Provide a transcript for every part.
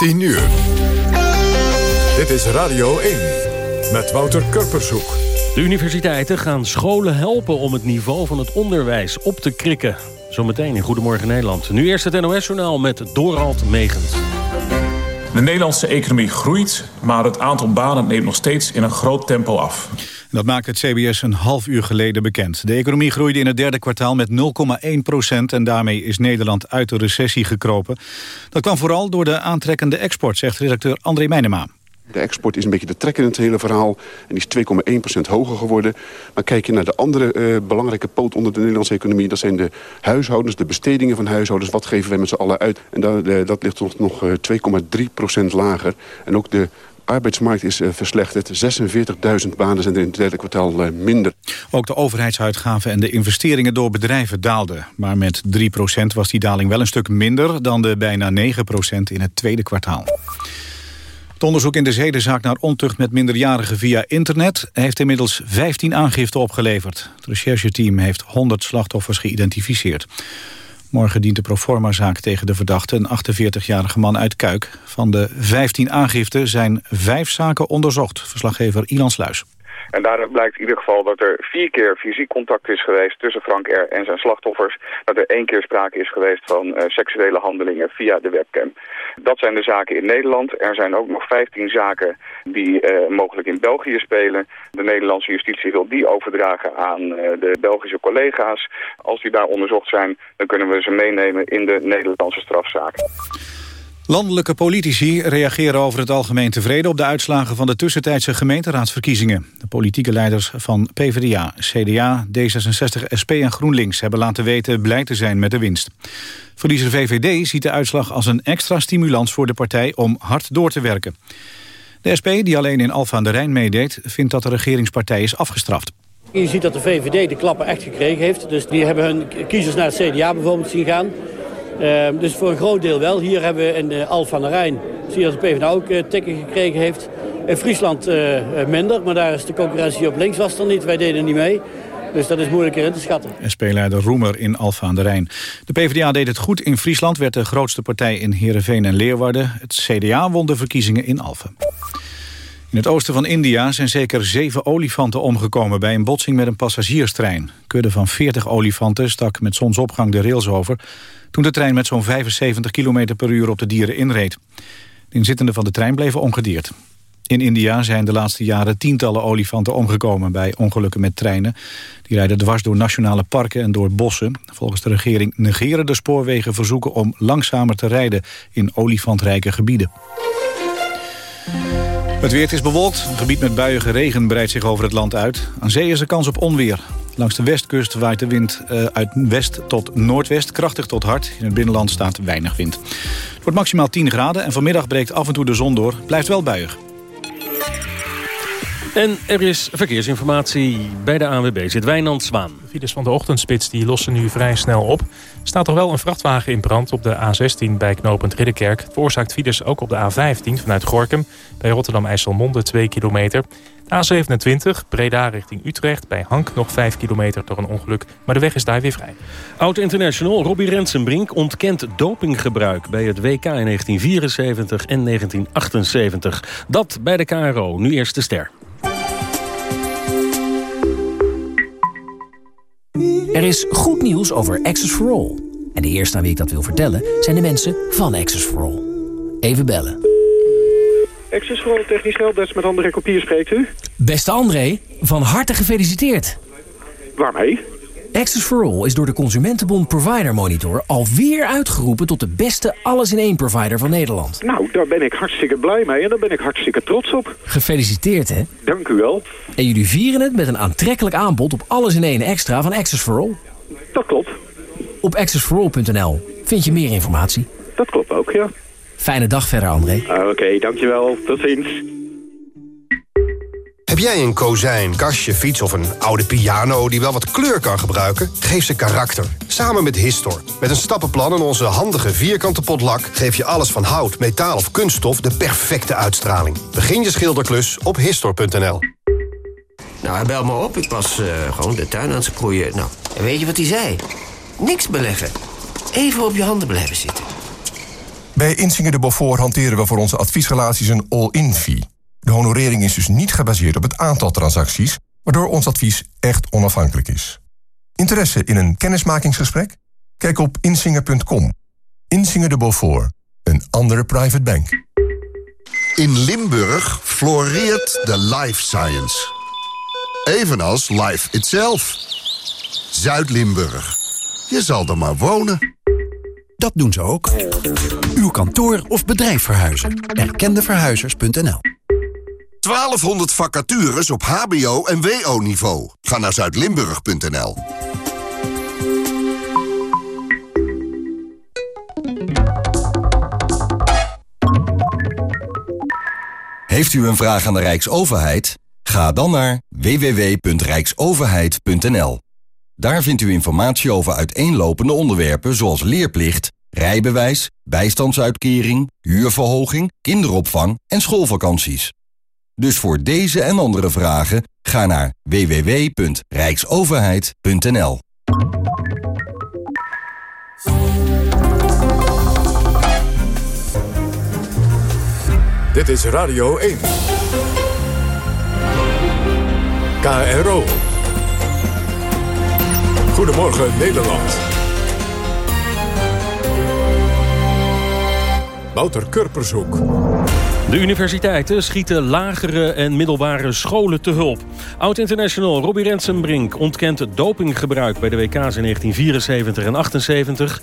10 uur. Dit is Radio 1 met Wouter Kurpershoek. De universiteiten gaan scholen helpen om het niveau van het onderwijs op te krikken. Zometeen in Goedemorgen Nederland. Nu eerst het NOS-journaal met Dorald Megens. De Nederlandse economie groeit, maar het aantal banen neemt nog steeds in een groot tempo af. Dat maakt het CBS een half uur geleden bekend. De economie groeide in het derde kwartaal met 0,1 procent... en daarmee is Nederland uit de recessie gekropen. Dat kwam vooral door de aantrekkende export, zegt redacteur André Meijnema. De export is een beetje de trek in het hele verhaal. En die is 2,1% hoger geworden. Maar kijk je naar de andere uh, belangrijke poot onder de Nederlandse economie... dat zijn de huishoudens, de bestedingen van huishoudens. Wat geven wij met z'n allen uit? En dat, uh, dat ligt nog, nog uh, 2,3% lager. En ook de arbeidsmarkt is uh, verslechterd. 46.000 banen zijn er in het derde kwartaal uh, minder. Ook de overheidsuitgaven en de investeringen door bedrijven daalden. Maar met 3% was die daling wel een stuk minder... dan de bijna 9% in het tweede kwartaal. Het onderzoek in de zedenzaak naar ontucht met minderjarigen via internet... heeft inmiddels 15 aangiften opgeleverd. Het rechercheteam heeft 100 slachtoffers geïdentificeerd. Morgen dient de proforma-zaak tegen de verdachte, een 48-jarige man uit Kuik. Van de 15 aangiften zijn vijf zaken onderzocht. Verslaggever Ilan Sluis. En daaruit blijkt in ieder geval dat er vier keer fysiek contact is geweest tussen Frank R. en zijn slachtoffers. Dat er één keer sprake is geweest van uh, seksuele handelingen via de webcam. Dat zijn de zaken in Nederland. Er zijn ook nog 15 zaken die uh, mogelijk in België spelen. De Nederlandse justitie wil die overdragen aan uh, de Belgische collega's. Als die daar onderzocht zijn, dan kunnen we ze meenemen in de Nederlandse strafzaken. Landelijke politici reageren over het algemeen tevreden... op de uitslagen van de tussentijdse gemeenteraadsverkiezingen. De politieke leiders van PvdA, CDA, D66, SP en GroenLinks... hebben laten weten blij te zijn met de winst. Verliezer VVD ziet de uitslag als een extra stimulans voor de partij... om hard door te werken. De SP, die alleen in Alfa aan de Rijn meedeed... vindt dat de regeringspartij is afgestraft. Je ziet dat de VVD de klappen echt gekregen heeft. Dus die hebben hun kiezers naar het CDA bijvoorbeeld zien gaan... Uh, dus voor een groot deel wel. Hier hebben we in uh, Alphen aan de Rijn, zie je dat de PvdA ook uh, tikken gekregen heeft. In Friesland uh, minder, maar daar is de concurrentie op links was er niet. Wij deden niet mee. Dus dat is moeilijker in te schatten. SP-leider Roemer in Alphen aan de Rijn. De PvdA deed het goed in Friesland, werd de grootste partij in Heerenveen en Leeuwarden. Het CDA won de verkiezingen in Alphen. In het oosten van India zijn zeker zeven olifanten omgekomen... bij een botsing met een passagierstrein. Kudde van 40 olifanten stak met zonsopgang de rails over toen de trein met zo'n 75 km per uur op de dieren inreed. De inzittenden van de trein bleven ongedeerd. In India zijn de laatste jaren tientallen olifanten omgekomen bij ongelukken met treinen. Die rijden dwars door nationale parken en door bossen. Volgens de regering negeren de spoorwegen verzoeken om langzamer te rijden in olifantrijke gebieden. Het weer is bewolkt. Een gebied met buiige regen breidt zich over het land uit. Aan zee is er kans op onweer. Langs de westkust waait de wind uh, uit west tot noordwest, krachtig tot hard. In het binnenland staat weinig wind. Het wordt maximaal 10 graden en vanmiddag breekt af en toe de zon door. Blijft wel buiig. En er is verkeersinformatie bij de ANWB. Zit Wijnand Zwaan. De files van de ochtendspits die lossen nu vrij snel op. Staat toch wel een vrachtwagen in brand op de A16 bij knooppunt Ridderkerk. Veroorzaakt files ook op de A15 vanuit Gorkum. Bij Rotterdam-IJsselmonde 2 kilometer. A27 Breda richting Utrecht. Bij Hank nog 5 kilometer door een ongeluk. Maar de weg is daar weer vrij. Oud-international Robbie Rensenbrink ontkent dopinggebruik... bij het WK in 1974 en 1978. Dat bij de KRO. Nu eerst de ster. Er is goed nieuws over Access for All. En de eerste aan wie ik dat wil vertellen zijn de mensen van Access for All. Even bellen. Access for All technisch helpdesk met André Kopier spreekt u. Beste André, van harte gefeliciteerd. Waarmee? Access for All is door de Consumentenbond Provider Monitor alweer uitgeroepen tot de beste alles-in-één provider van Nederland. Nou, daar ben ik hartstikke blij mee en daar ben ik hartstikke trots op. Gefeliciteerd, hè? Dank u wel. En jullie vieren het met een aantrekkelijk aanbod op alles-in-één extra van Access for All. Dat klopt. Op accessforall.nl vind je meer informatie. Dat klopt ook, ja. Fijne dag verder, André. Ah, Oké, okay, dankjewel. Tot ziens. Heb jij een kozijn, kastje, fiets of een oude piano die wel wat kleur kan gebruiken? Geef ze karakter. Samen met Histor. Met een stappenplan en onze handige vierkante potlak... geef je alles van hout, metaal of kunststof de perfecte uitstraling. Begin je schilderklus op Histor.nl. Nou, hij belt me op. Ik was uh, gewoon de tuin aan het sproeien. Nou, en weet je wat hij zei? Niks beleggen. Even op je handen blijven zitten. Bij Insinger de Beaufort hanteren we voor onze adviesrelaties een all-in fee. De honorering is dus niet gebaseerd op het aantal transacties... waardoor ons advies echt onafhankelijk is. Interesse in een kennismakingsgesprek? Kijk op insinger.com. Insinger de Beaufort, een andere private bank. In Limburg floreert de life science. Evenals life itself. Zuid-Limburg. Je zal er maar wonen. Dat doen ze ook. Uw kantoor of bedrijf verhuizen. Erkendeverhuizers.nl 1200 vacatures op hbo- en wo-niveau. Ga naar zuidlimburg.nl. Heeft u een vraag aan de Rijksoverheid? Ga dan naar www.rijksoverheid.nl. Daar vindt u informatie over uiteenlopende onderwerpen zoals leerplicht, rijbewijs, bijstandsuitkering, huurverhoging, kinderopvang en schoolvakanties. Dus voor deze en andere vragen ga naar www.rijksoverheid.nl. Dit is Radio 1. KRO. Goedemorgen Nederland. Wouter Kurpershoek. De universiteiten schieten lagere en middelbare scholen te hulp. Oud-international Robbie Rensenbrink ontkent dopinggebruik bij de WK's in 1974 en 78.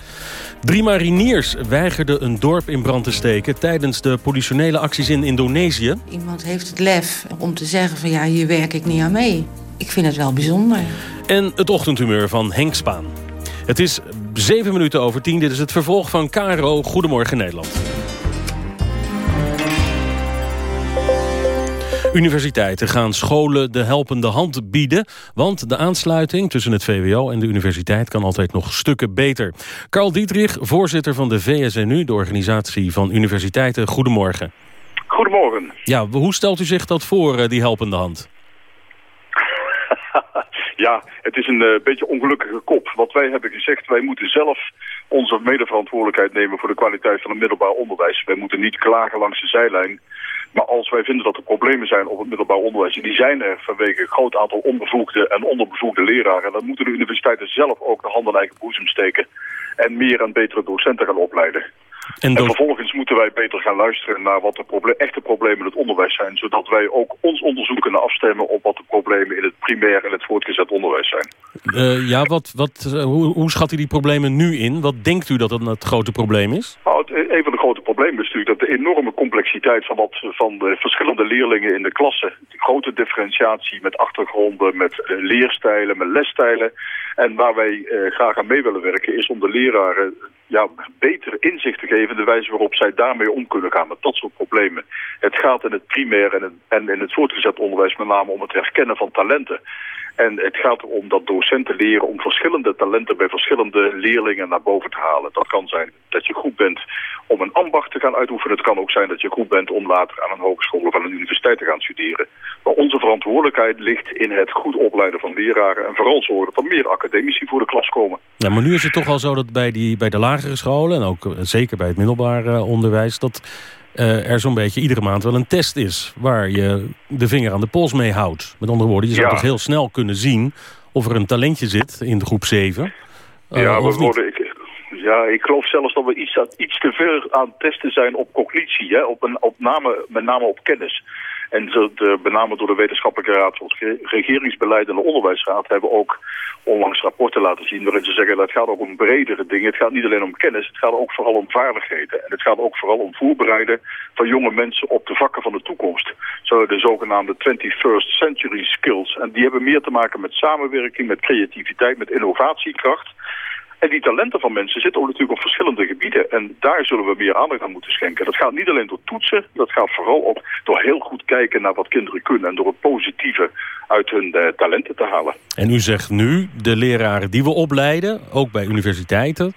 Drie mariniers weigerden een dorp in brand te steken... tijdens de politionele acties in Indonesië. Iemand heeft het lef om te zeggen van ja, hier werk ik niet aan mee. Ik vind het wel bijzonder. En het ochtendhumeur van Henk Spaan. Het is zeven minuten over tien. Dit is het vervolg van KRO Goedemorgen Nederland. Universiteiten gaan scholen de helpende hand bieden... want de aansluiting tussen het VWO en de universiteit... kan altijd nog stukken beter. Carl Dietrich, voorzitter van de VSNU... de organisatie van universiteiten. Goedemorgen. Goedemorgen. Ja, hoe stelt u zich dat voor, eh, die helpende hand? Ja, het is een uh, beetje ongelukkige kop. Wat wij hebben gezegd, wij moeten zelf onze medeverantwoordelijkheid nemen voor de kwaliteit van het middelbaar onderwijs. Wij moeten niet klagen langs de zijlijn. Maar als wij vinden dat er problemen zijn op het middelbaar onderwijs... en die zijn er vanwege een groot aantal onbevoegde en onderbevoegde leraren... dan moeten de universiteiten zelf ook de handen in eigen boezem steken... en meer en betere docenten gaan opleiden. En, en, vervolgens moeten wij beter gaan luisteren naar wat de proble echte problemen in het onderwijs zijn. Zodat wij ook ons onderzoek kunnen afstemmen op wat de problemen in het primair en het voortgezet onderwijs zijn. Uh, ja, wat, wat, uh, hoe, hoe schat u die problemen nu in? Wat denkt u dat dan het grote probleem is? Nou, het, een van de grote problemen is natuurlijk dat de enorme complexiteit van, wat, van de verschillende leerlingen in de klasse. De grote differentiatie met achtergronden, met leerstijlen, met lesstijlen. En waar wij graag aan mee willen werken is om de leraren ja, beter inzicht te geven de wijze waarop zij daarmee om kunnen gaan met dat soort problemen. Het gaat in het primair en in het voortgezet onderwijs met name om het herkennen van talenten. En het gaat erom dat docenten leren om verschillende talenten bij verschillende leerlingen naar boven te halen. Dat kan zijn dat je goed bent om een ambacht te gaan uitoefenen. Het kan ook zijn dat je goed bent om later aan een hogeschool of aan een universiteit te gaan studeren. Maar onze verantwoordelijkheid ligt in het goed opleiden van leraren en vooral zorgen dat er meer academici voor de klas komen. Ja, maar nu is het toch al zo dat bij, die, bij de lagere scholen en ook uh, zeker bij het middelbaar uh, onderwijs... dat uh, er zo'n beetje iedere maand wel een test is... waar je de vinger aan de pols mee houdt. Met andere woorden, je zou ja. toch heel snel kunnen zien... of er een talentje zit in de groep 7. Uh, ja, we worden, ik, ja, ik geloof zelfs dat we iets, iets te ver aan het testen zijn op cognitie. Hè? Op een, op name, met name op kennis. En de, met door de wetenschappelijke raad, zoals regeringsbeleid en de onderwijsraad, hebben ook onlangs rapporten laten zien waarin ze zeggen dat het gaat ook om bredere dingen. Het gaat niet alleen om kennis, het gaat ook vooral om vaardigheden. En het gaat ook vooral om voorbereiden van jonge mensen op de vakken van de toekomst. Zo de zogenaamde 21st century skills. En die hebben meer te maken met samenwerking, met creativiteit, met innovatiekracht. En die talenten van mensen zitten ook natuurlijk op verschillende gebieden. En daar zullen we meer aandacht aan moeten schenken. Dat gaat niet alleen door toetsen, dat gaat vooral ook door heel goed kijken naar wat kinderen kunnen. En door het positieve uit hun uh, talenten te halen. En u zegt nu, de leraren die we opleiden, ook bij universiteiten...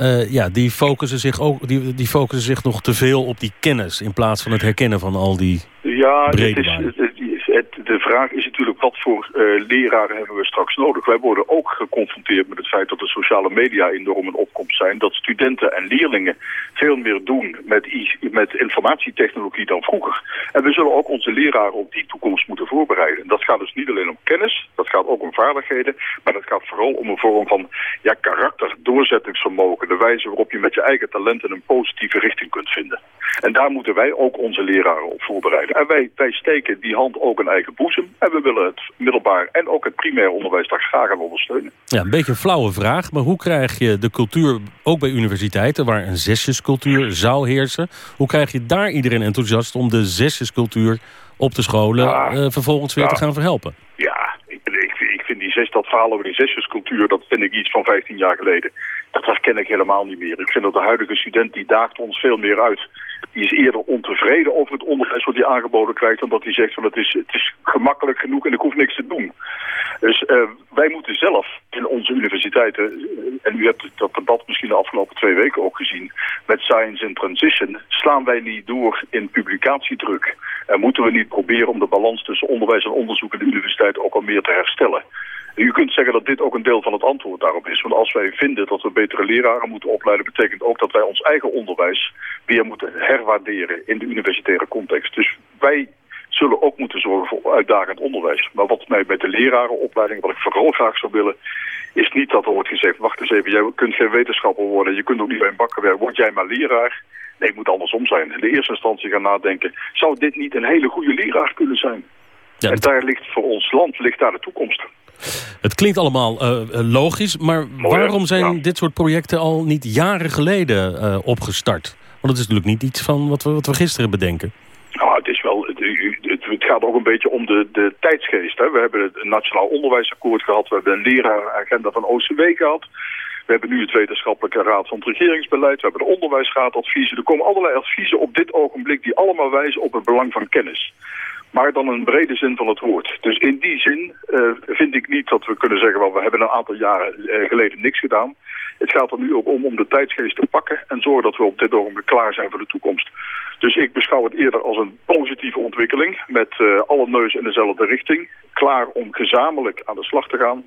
Uh, ja, die focussen, zich ook, die, die focussen zich nog te veel op die kennis... in plaats van het herkennen van al die ja, brede het is, de vraag is natuurlijk wat voor uh, leraren hebben we straks nodig. Wij worden ook geconfronteerd met het feit dat de sociale media enorm in opkomst zijn. Dat studenten en leerlingen veel meer doen met, met informatietechnologie dan vroeger. En we zullen ook onze leraren op die toekomst moeten voorbereiden. Dat gaat dus niet alleen om kennis, dat gaat ook om vaardigheden. Maar dat gaat vooral om een vorm van ja, karakter, doorzettingsvermogen. De wijze waarop je met je eigen talenten een positieve richting kunt vinden. En daar moeten wij ook onze leraren op voorbereiden. En wij, wij steken die hand ook eigen boezem. En we willen het middelbaar en ook het primair onderwijs daar graag aan ondersteunen. Ja, een beetje een flauwe vraag, maar hoe krijg je de cultuur, ook bij universiteiten, waar een zesjescultuur zou heersen, hoe krijg je daar iedereen enthousiast om de zesjescultuur op de scholen uh, vervolgens weer te gaan verhelpen? Ja, ik, ik, ik vind die zes, dat verhaal over die zesjescultuur, dat vind ik iets van 15 jaar geleden. Dat herken ik helemaal niet meer. Ik vind dat de huidige student, die daagt ons veel meer uit die is eerder ontevreden over het onderwijs wat hij aangeboden krijgt... dan hij zegt van het is, het is gemakkelijk genoeg en ik hoef niks te doen. Dus uh, wij moeten zelf in onze universiteiten... Eh, en u hebt dat debat misschien de afgelopen twee weken ook gezien... met Science in Transition, slaan wij niet door in publicatiedruk. En moeten we niet proberen om de balans tussen onderwijs en onderzoek... in de universiteit ook al meer te herstellen. U kunt zeggen dat dit ook een deel van het antwoord daarop is. Want als wij vinden dat we betere leraren moeten opleiden... betekent ook dat wij ons eigen onderwijs weer moeten herwaarderen in de universitaire context. Dus wij zullen ook moeten zorgen voor uitdagend onderwijs. Maar wat mij bij de lerarenopleiding, wat ik vooral graag zou willen... is niet dat er wordt gezegd, wacht eens even, jij kunt geen wetenschapper worden... je kunt ook niet bij een bakker werken, word jij maar leraar... Nee, het moet andersom zijn. In de eerste instantie gaan nadenken... zou dit niet een hele goede leraar kunnen zijn? Ja, en daar ligt voor ons land ligt daar de toekomst. Het klinkt allemaal uh, logisch, maar waarom zijn dit soort projecten al niet jaren geleden uh, opgestart? Want het is natuurlijk niet iets van wat we, wat we gisteren bedenken. Nou, het is wel... Het, het, het gaat ook een beetje om de, de tijdsgeest. Hè. We hebben het Nationaal Onderwijsakkoord gehad. We hebben een lerarenagenda van OCW gehad. We hebben nu het wetenschappelijke raad van het regeringsbeleid. We hebben de onderwijsraadadviezen. Er komen allerlei adviezen op dit ogenblik die allemaal wijzen op het belang van kennis maar dan een brede zin van het woord. Dus in die zin uh, vind ik niet dat we kunnen zeggen... Well, we hebben een aantal jaren uh, geleden niks gedaan. Het gaat er nu ook om om de tijdsgeest te pakken... en zorgen dat we op dit ogenblik klaar zijn voor de toekomst. Dus ik beschouw het eerder als een positieve ontwikkeling... met uh, alle neus in dezelfde richting. Klaar om gezamenlijk aan de slag te gaan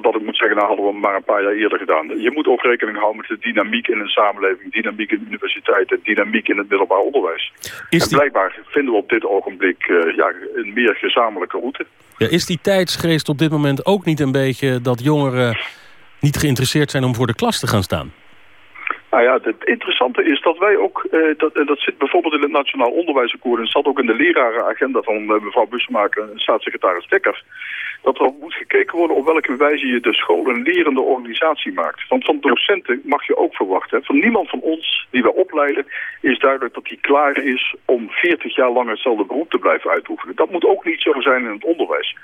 dat ik moet zeggen, nou hadden we maar een paar jaar eerder gedaan. Je moet ook rekening houden met de dynamiek in een samenleving, dynamiek in de universiteiten, dynamiek in het middelbaar onderwijs. en blijkbaar vinden we op dit ogenblik uh, ja, een meer gezamenlijke route. Ja, is die tijdsgeest op dit moment ook niet een beetje dat jongeren niet geïnteresseerd zijn om voor de klas te gaan staan? Nou ja, het interessante is dat wij ook, eh, dat, dat zit bijvoorbeeld in het Nationaal Onderwijsakkoord... en zat ook in de lerarenagenda van uh, mevrouw Bussemaker en staatssecretaris Dekker dat er moet gekeken worden op welke wijze je de school een lerende organisatie maakt. Want van docenten mag je ook verwachten. Van niemand van ons die we opleiden is duidelijk dat hij klaar is om 40 jaar lang hetzelfde beroep te blijven uitoefenen. Dat moet ook niet zo zijn in het onderwijs.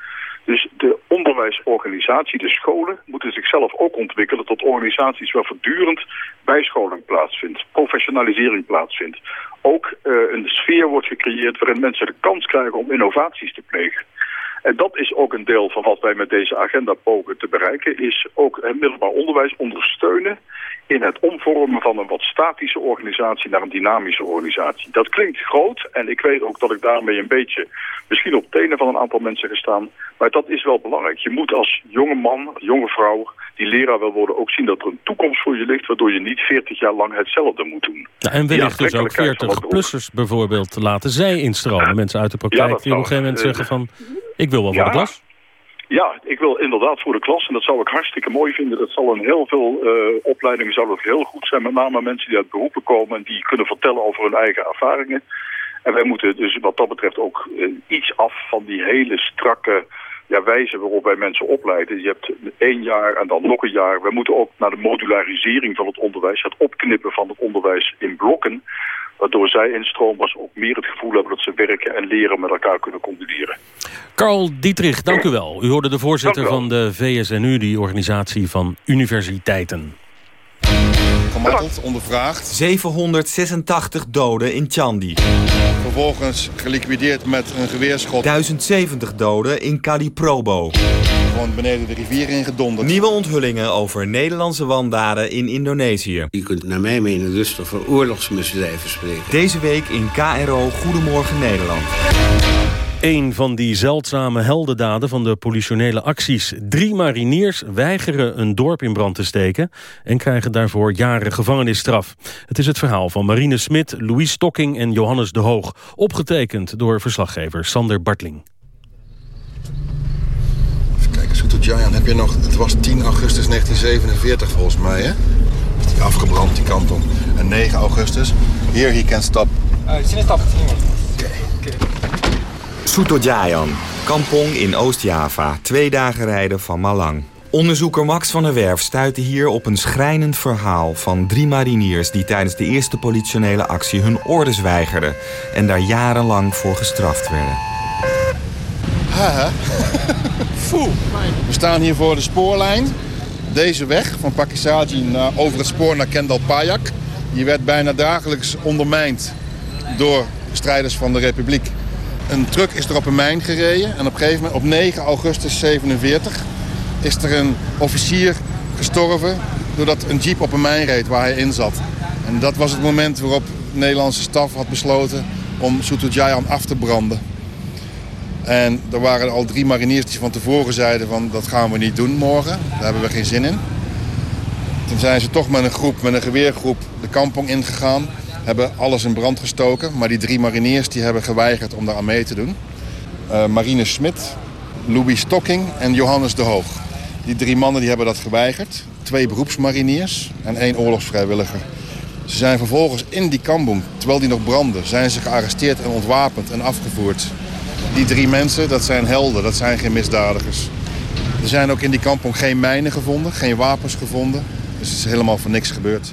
Dus de onderwijsorganisatie, de scholen, moeten zichzelf ook ontwikkelen tot organisaties waar voortdurend bijscholing plaatsvindt, professionalisering plaatsvindt. Ook uh, een sfeer wordt gecreëerd waarin mensen de kans krijgen om innovaties te plegen. En dat is ook een deel van wat wij met deze agenda pogen te bereiken... is ook het middelbaar onderwijs ondersteunen in het omvormen van een wat statische organisatie naar een dynamische organisatie. Dat klinkt groot en ik weet ook dat ik daarmee een beetje misschien op tenen van een aantal mensen gestaan. Maar dat is wel belangrijk. Je moet als jonge man, jonge vrouw die leraar wil worden ook zien dat er een toekomst voor je ligt... waardoor je niet 40 jaar lang hetzelfde moet doen. Ja, en wellicht dus ook 40-plussers bijvoorbeeld laten zij instromen. Mensen uit de praktijk die op een gegeven moment zeggen van... ik wil wel voor de klas. Ja, ik wil inderdaad voor de klas. En dat zou ik hartstikke mooi vinden. Dat zal in heel veel uh, opleidingen zou dat heel goed zijn. Met name mensen die uit beroepen komen en die kunnen vertellen over hun eigen ervaringen. En wij moeten dus wat dat betreft ook uh, iets af van die hele strakke ja, wijze waarop wij mensen opleiden. Je hebt één jaar en dan nog een jaar. We moeten ook naar de modularisering van het onderwijs. Het opknippen van het onderwijs in blokken. Waardoor zij instromers ook meer het gevoel hebben dat ze werken en leren met elkaar kunnen combineren. Karl Dietrich, dank u wel. U hoorde de voorzitter van de VSNU, die organisatie van universiteiten. Gemakkeld, ondervraagd. 786 doden in Chandi. Vervolgens geliquideerd met een geweerschot. 1070 doden in Kaliprobo. Gewoon beneden de rivier ingedonderd. Nieuwe onthullingen over Nederlandse wandaden in Indonesië. Je kunt naar mijn mening dus over oorlogsmisdrijven spreken. Deze week in KRO Goedemorgen Nederland. Een van die zeldzame heldendaden van de politionele acties. Drie mariniers weigeren een dorp in brand te steken... en krijgen daarvoor jaren gevangenisstraf. Het is het verhaal van Marine Smit, Louis Stokking en Johannes de Hoog. Opgetekend door verslaggever Sander Bartling. Even kijken, Jayan, heb je nog... Het was 10 augustus 1947 volgens mij, hè? Is die afgebrand, die kampong. En 9 augustus. Here he can stop. stop. Oké. Sutojayan, kampong in Oost-Java, twee dagen rijden van Malang. Onderzoeker Max van der Werf stuitte hier op een schrijnend verhaal van drie mariniers die tijdens de eerste politionele actie hun orders weigerden en daar jarenlang voor gestraft werden. We staan hier voor de spoorlijn. Deze weg van Pakisaji over het spoor naar Kendal Payak. Die werd bijna dagelijks ondermijnd door strijders van de Republiek. Een truck is er op een mijn gereden. En op een gegeven moment, op 9 augustus 47, is er een officier gestorven... doordat een jeep op een mijn reed waar hij in zat. En dat was het moment waarop de Nederlandse staf had besloten om Soetojayan af te branden. En er waren al drie mariniers die van tevoren zeiden van dat gaan we niet doen morgen. Daar hebben we geen zin in. Toen zijn ze toch met een groep, met een geweergroep, de kampong ingegaan hebben alles in brand gestoken. Maar die drie mariniers die hebben geweigerd om daar aan mee te doen. Uh, Marine Smit, Louis Stokking en Johannes de Hoog. Die drie mannen die hebben dat geweigerd. Twee beroepsmariniers en één oorlogsvrijwilliger. Ze zijn vervolgens in die kampong, terwijl die nog brandde... zijn ze gearresteerd en ontwapend en afgevoerd. Die drie mensen, dat zijn helden, dat zijn geen misdadigers. Er zijn ook in die kampong geen mijnen gevonden, geen wapens gevonden. Dus het is helemaal voor niks gebeurd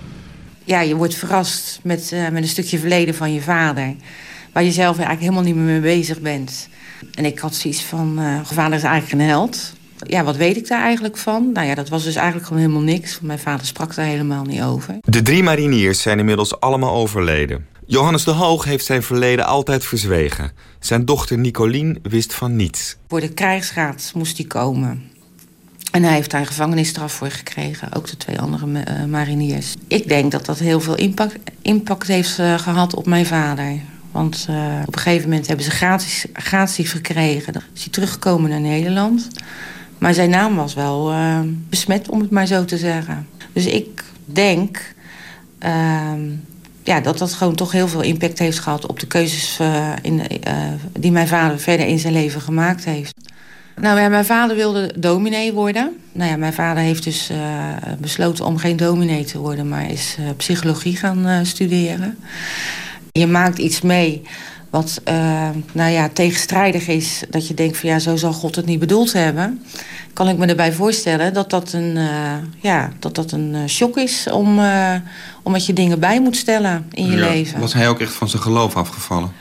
ja, je wordt verrast met, uh, met een stukje verleden van je vader. Waar je zelf eigenlijk helemaal niet meer mee bezig bent. En ik had zoiets van, uh, vader is eigenlijk een held. Ja, wat weet ik daar eigenlijk van? Nou ja, dat was dus eigenlijk gewoon helemaal niks. Mijn vader sprak daar helemaal niet over. De drie mariniers zijn inmiddels allemaal overleden. Johannes de Hoog heeft zijn verleden altijd verzwegen. Zijn dochter Nicolien wist van niets. Voor de krijgsraad moest hij komen. En hij heeft daar gevangenisstraf voor gekregen. Ook de twee andere uh, mariniers. Ik denk dat dat heel veel impact, impact heeft uh, gehad op mijn vader. Want uh, op een gegeven moment hebben ze gratis, gratis gekregen. Dan is hij teruggekomen naar Nederland. Maar zijn naam was wel besmet, om het maar zo te zeggen. Dus ik denk ehm, ja, dat dat gewoon toch heel veel impact heeft gehad... op de keuzes in, die mijn vader verder in zijn leven gemaakt heeft. Nou ja, mijn vader wilde dominee worden. Nou ja, mijn vader heeft dus uh, besloten om geen dominee te worden... maar is uh, psychologie gaan uh, studeren. Je maakt iets mee wat nou ja, tegenstrijdig is. Dat je denkt van ja, zo zal God het niet bedoeld hebben. Kan ik me erbij voorstellen dat dat een, ja, dat dat een shock is... Om, omdat je dingen bij moet stellen in je ja. leven. Was hij ook echt van zijn geloof afgevallen?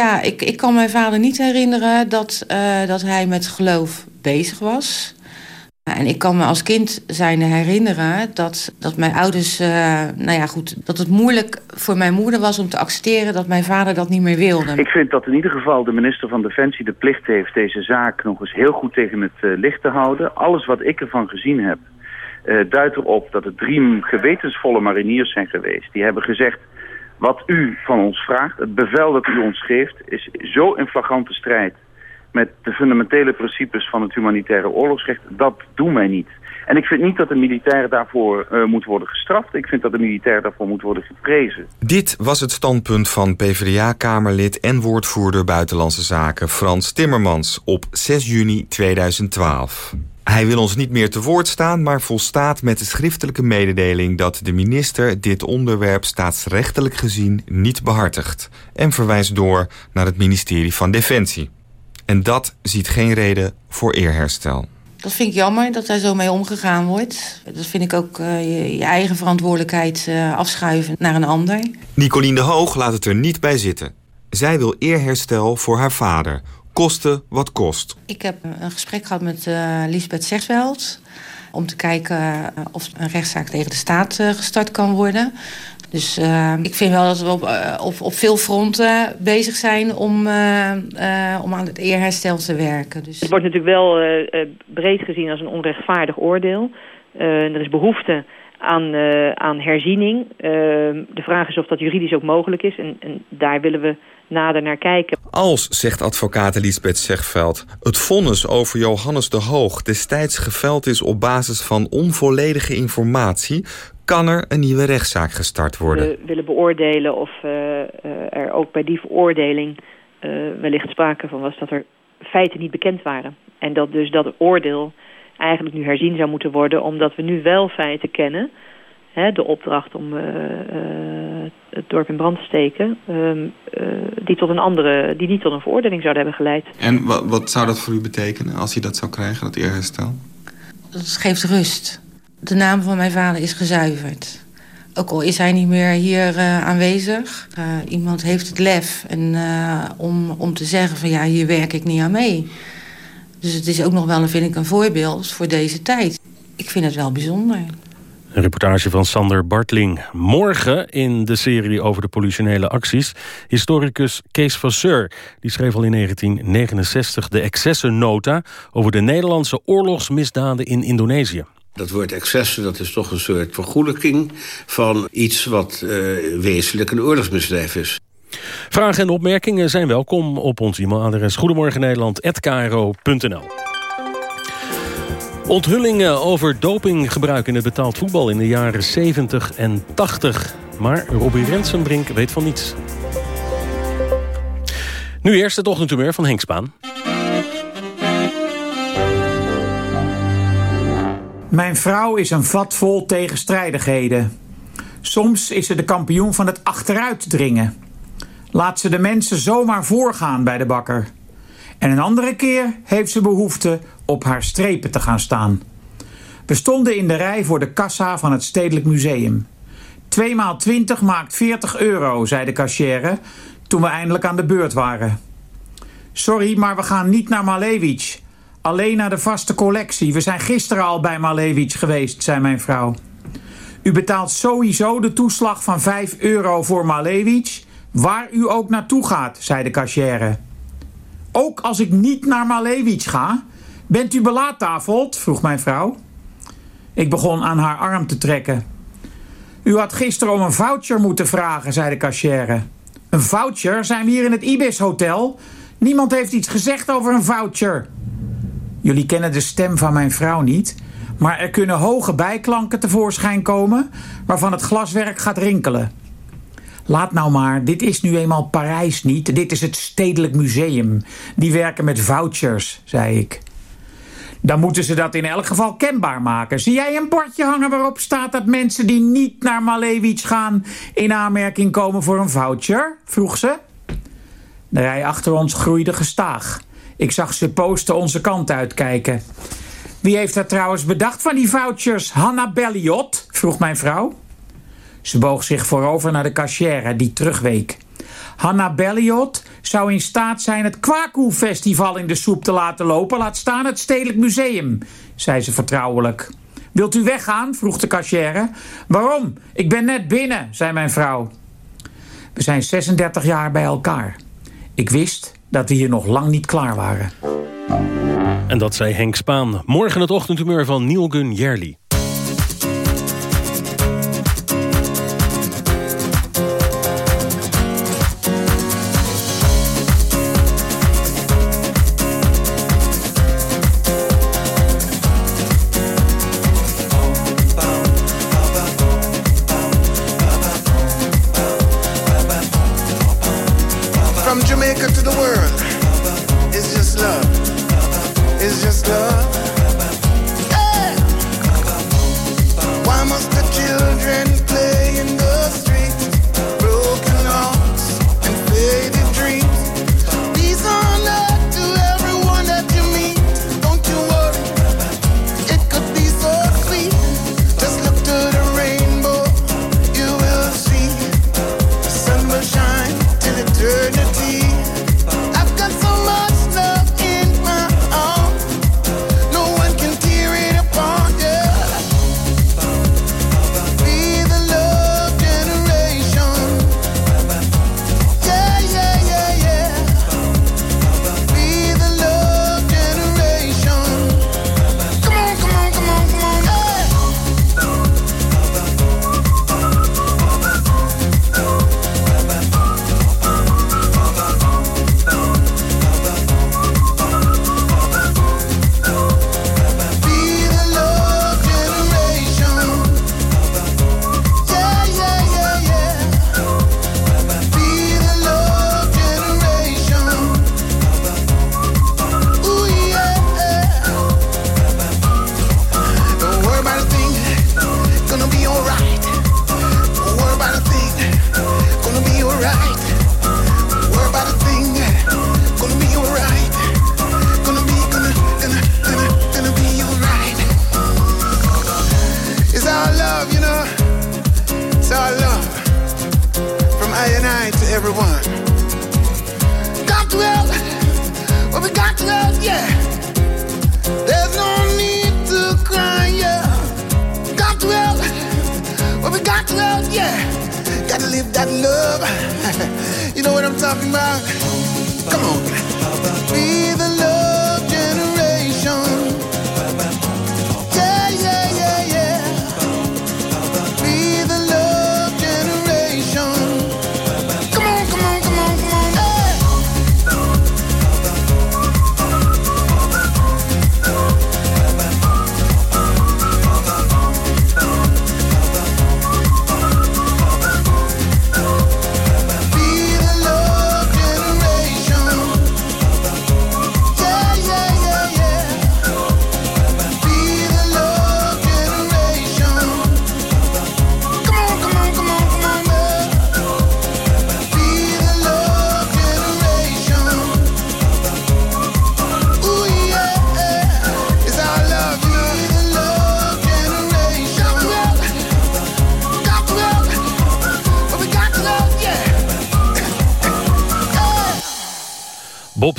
Ja, ik, ik kan mijn vader niet herinneren dat, uh, dat hij met geloof bezig was. En ik kan me als kind zijn herinneren dat, dat mijn ouders... Uh, nou ja, goed, dat het moeilijk voor mijn moeder was om te accepteren... dat mijn vader dat niet meer wilde. Ik vind dat in ieder geval de minister van Defensie de plicht heeft... deze zaak nog eens heel goed tegen het uh, licht te houden. Alles wat ik ervan gezien heb... Duidt erop dat het drie gewetensvolle mariniers zijn geweest. Die hebben gezegd wat u van ons vraagt, het bevel dat u ons geeft, is zo in flagrante strijd met de fundamentele principes van het humanitaire oorlogsrecht. Dat doen wij niet. En ik vind niet dat de militairen daarvoor moeten worden gestraft. Ik vind dat de militairen daarvoor moeten worden geprezen. Dit was het standpunt van PvdA-kamerlid en woordvoerder Buitenlandse Zaken Frans Timmermans op 6 juni 2012. Hij wil ons niet meer te woord staan, maar volstaat met de schriftelijke mededeling dat de minister dit onderwerp staatsrechtelijk gezien niet behartigt en verwijst door naar het ministerie van Defensie. En dat ziet geen reden voor eerherstel. Dat vind ik jammer dat daar zo mee omgegaan wordt. Dat vind ik ook uh, je, je, eigen verantwoordelijkheid uh, afschuiven naar een ander. Nicolien de Hoog laat het er niet bij zitten. Zij wil eerherstel voor haar vader, koste wat kost. Ik heb een gesprek gehad met uh, Lisbeth Zegsveld... om te kijken uh, of een rechtszaak tegen de staat uh, gestart kan worden. Dus ik vind wel dat we op, op, op veel fronten bezig zijn om, om aan het eerherstel te werken. Dus... Het wordt natuurlijk wel breed gezien als een onrechtvaardig oordeel. er is behoefte aan, aan herziening. de vraag is of dat juridisch ook mogelijk is. En, en daar willen we nader naar kijken. Als, zegt advocaat Elisabeth Zegveld, het vonnis over Johannes de Hoog destijds geveld is op basis van onvolledige informatie, kan er een nieuwe rechtszaak gestart worden. We willen beoordelen of uh, er ook bij die veroordeling uh, wellicht sprake van was dat er feiten niet bekend waren. En dat dus dat oordeel eigenlijk nu herzien zou moeten worden, omdat we nu wel feiten kennen hè, de opdracht om uh, uh, het dorp in brand te steken, uh, die, tot een andere, die niet tot een veroordeling zouden hebben geleid. En wat, wat zou dat voor u betekenen als hij dat zou krijgen, dat eerherstel? Dat geeft rust. De naam van mijn vader is gezuiverd. Ook al is hij niet meer hier aanwezig. iemand heeft het lef en, om, om te zeggen van ja, hier werk ik niet aan mee. Dus het is ook nog wel, vind ik, een voorbeeld voor deze tijd. Ik vind het wel bijzonder. Een reportage van Sander Bartling. Morgen in de serie over de politionele acties... historicus Kees Vasseur. Die schreef al in 1969 de excessennota... over de Nederlandse oorlogsmisdaden in Indonesië. Dat woord excessen dat is toch een soort vergoelijking... van iets wat uh, wezenlijk een oorlogsmisdrijf is. Vragen en opmerkingen zijn welkom op ons e-mailadres... goedemorgennederland.kro.nl Onthullingen over dopinggebruik in het betaald voetbal in de jaren 70 en 80. Maar Robbie Rensenbrink weet van niets. Nu eerst het ochtendtumeur van Henk Spaan. Mijn vrouw is een vat vol tegenstrijdigheden. Soms is ze de kampioen van het achteruitdringen. Laat ze de mensen zomaar voorgaan bij de bakker. En een andere keer heeft ze behoefte op haar strepen te gaan staan. We stonden in de rij voor de kassa van het Stedelijk Museum. 2 maal 20 maakt 40 euro, zei de cashier toen we eindelijk aan de beurt waren. Sorry, maar we gaan niet naar Malevich. Alleen naar de vaste collectie. We zijn gisteren al bij Malevich geweest, zei mijn vrouw. U betaalt sowieso de toeslag van 5 euro voor Malevich, waar u ook naartoe gaat, zei de cashier. Ook als ik niet naar Malevich ga? Bent u belaattafeld? vroeg mijn vrouw. Ik begon aan haar arm te trekken. U had gisteren om een voucher moeten vragen, zei de cashier. Een voucher? Zijn we hier in het Ibis Hotel? Niemand heeft iets gezegd over een voucher. Jullie kennen de stem van mijn vrouw niet, maar er kunnen hoge bijklanken tevoorschijn komen waarvan het glaswerk gaat rinkelen. Laat nou maar, dit is nu eenmaal Parijs niet, dit is het Stedelijk Museum. Die werken met vouchers, zei ik. Dan moeten ze dat in elk geval kenbaar maken. Zie jij een bordje hangen waarop staat dat mensen die niet naar Malevich gaan... in aanmerking komen voor een voucher? vroeg ze. De rij achter ons groeide gestaag. Ik zag ze posten onze kant uitkijken. Wie heeft dat trouwens bedacht van die vouchers? Hanna Belliot? vroeg mijn vrouw. Ze boog zich voorover naar de cashier die terugweek. Hanna Belliot zou in staat zijn het Kwaku-festival in de soep te laten lopen. Laat staan het Stedelijk Museum, zei ze vertrouwelijk. Wilt u weggaan? vroeg de cashier. Waarom? Ik ben net binnen, zei mijn vrouw. We zijn 36 jaar bij elkaar. Ik wist dat we hier nog lang niet klaar waren. En dat zei Henk Spaan. Morgen het ochtendhumeur van Neil Gun Jerli.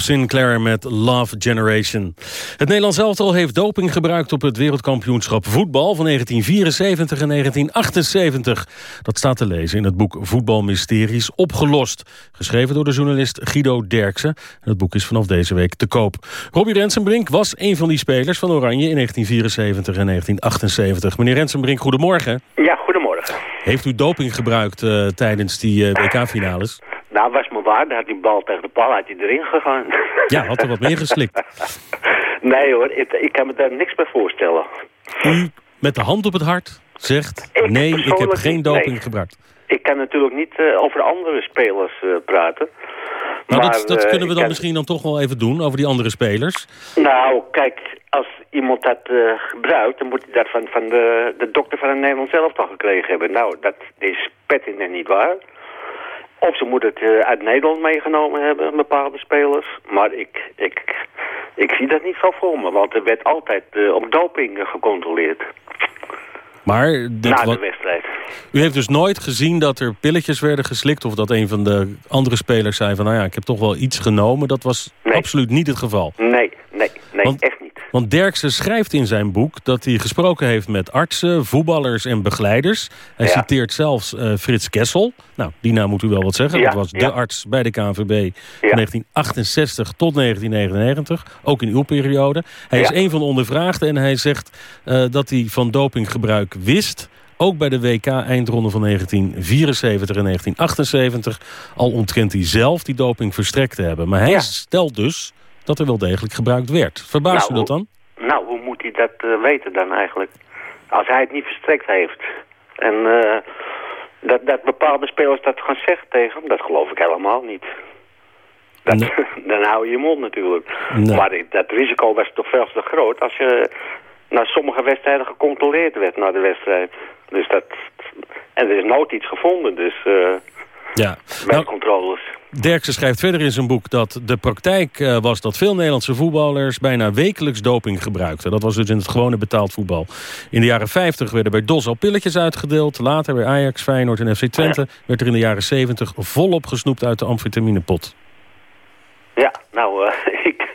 Sinclair met Love Generation. Het Nederlands elftal heeft doping gebruikt op het wereldkampioenschap voetbal van 1974 en 1978. Dat staat te lezen in het boek Voetbalmysteries opgelost. Geschreven door de journalist Guido Derksen. En het boek is vanaf deze week te koop. Robbie Rensenbrink was een van die spelers van Oranje in 1974 en 1978. Meneer Rensenbrink, goedemorgen. Ja, goedemorgen. Heeft u doping gebruikt eh, tijdens die eh, WK-finales? Nou, was me waar. Daar had die bal tegen de paal uit die erin gegaan. Ja, had er wat meer geslikt. nee hoor, ik, ik kan me daar niks bij voorstellen. U met de hand op het hart zegt... nee, ik heb geen doping nee. gebruikt. Ik kan natuurlijk niet eh, over andere spelers eh, praten. Nou, Maar, dat, dat eh, kunnen we dan kan- misschien dan toch wel even doen... over die andere spelers. Nou, kijk, als iemand dat gebruikt, dan moet hij dat van, van de, de dokter van het Nederlands elftal gekregen hebben. Nou, dat is pertinent niet waar. Of ze moeten het eh, uit Nederland meegenomen hebben, bepaalde spelers. Maar ik, ik, ik zie dat niet zo voor me, want er werd altijd eh, op doping gecontroleerd. Maar dit na de wedstrijd. u heeft dus nooit gezien dat er pilletjes werden geslikt... of dat een van de andere spelers zei van... nou ja, ik heb toch wel iets genomen. Dat was absoluut niet het geval. Nee, nee, Want- echt niet. Want Derksen schrijft in zijn boek dat hij gesproken heeft met artsen, voetballers en begeleiders. Hij Ja. citeert zelfs eh, Frits Kessel. Nou, die naam moet u wel wat zeggen. Ja, Dat was de arts bij de KNVB van 1968 tot 1999. Ook in uw periode. Hij is een van de ondervraagden en hij zegt eh, dat hij van dopinggebruik wist... Ook bij de WK-eindronde van 1974 en 1978... al ontkent hij zelf die doping verstrekt te hebben. Maar hij Ja. stelt dus dat er wel degelijk gebruikt werd. Verbaast Nou, u dat dan? Nou, hoe moet hij dat eh, weten dan eigenlijk? Als hij het niet verstrekt heeft. En eh, dat, dat bepaalde spelers dat gaan zeggen tegen hem, dat geloof ik helemaal niet. Dat, dan hou je je mond natuurlijk. Nee. Maar dat risico was toch veel te groot als je naar sommige wedstrijden gecontroleerd werd na de wedstrijd. Dus dat... En er is nooit iets gevonden, dus... eh Ja. bij de controles. Derksen schrijft verder in zijn boek dat de praktijk eh, was dat veel Nederlandse voetballers bijna wekelijks doping gebruikten. Dat was dus in het gewone betaald voetbal. In de jaren 50 werden bij DOS al pilletjes uitgedeeld. Later bij Ajax, Feyenoord en FC Twente werd er in de jaren 70 volop gesnoept uit de amfetaminepot. Ja, nou, eh, ik,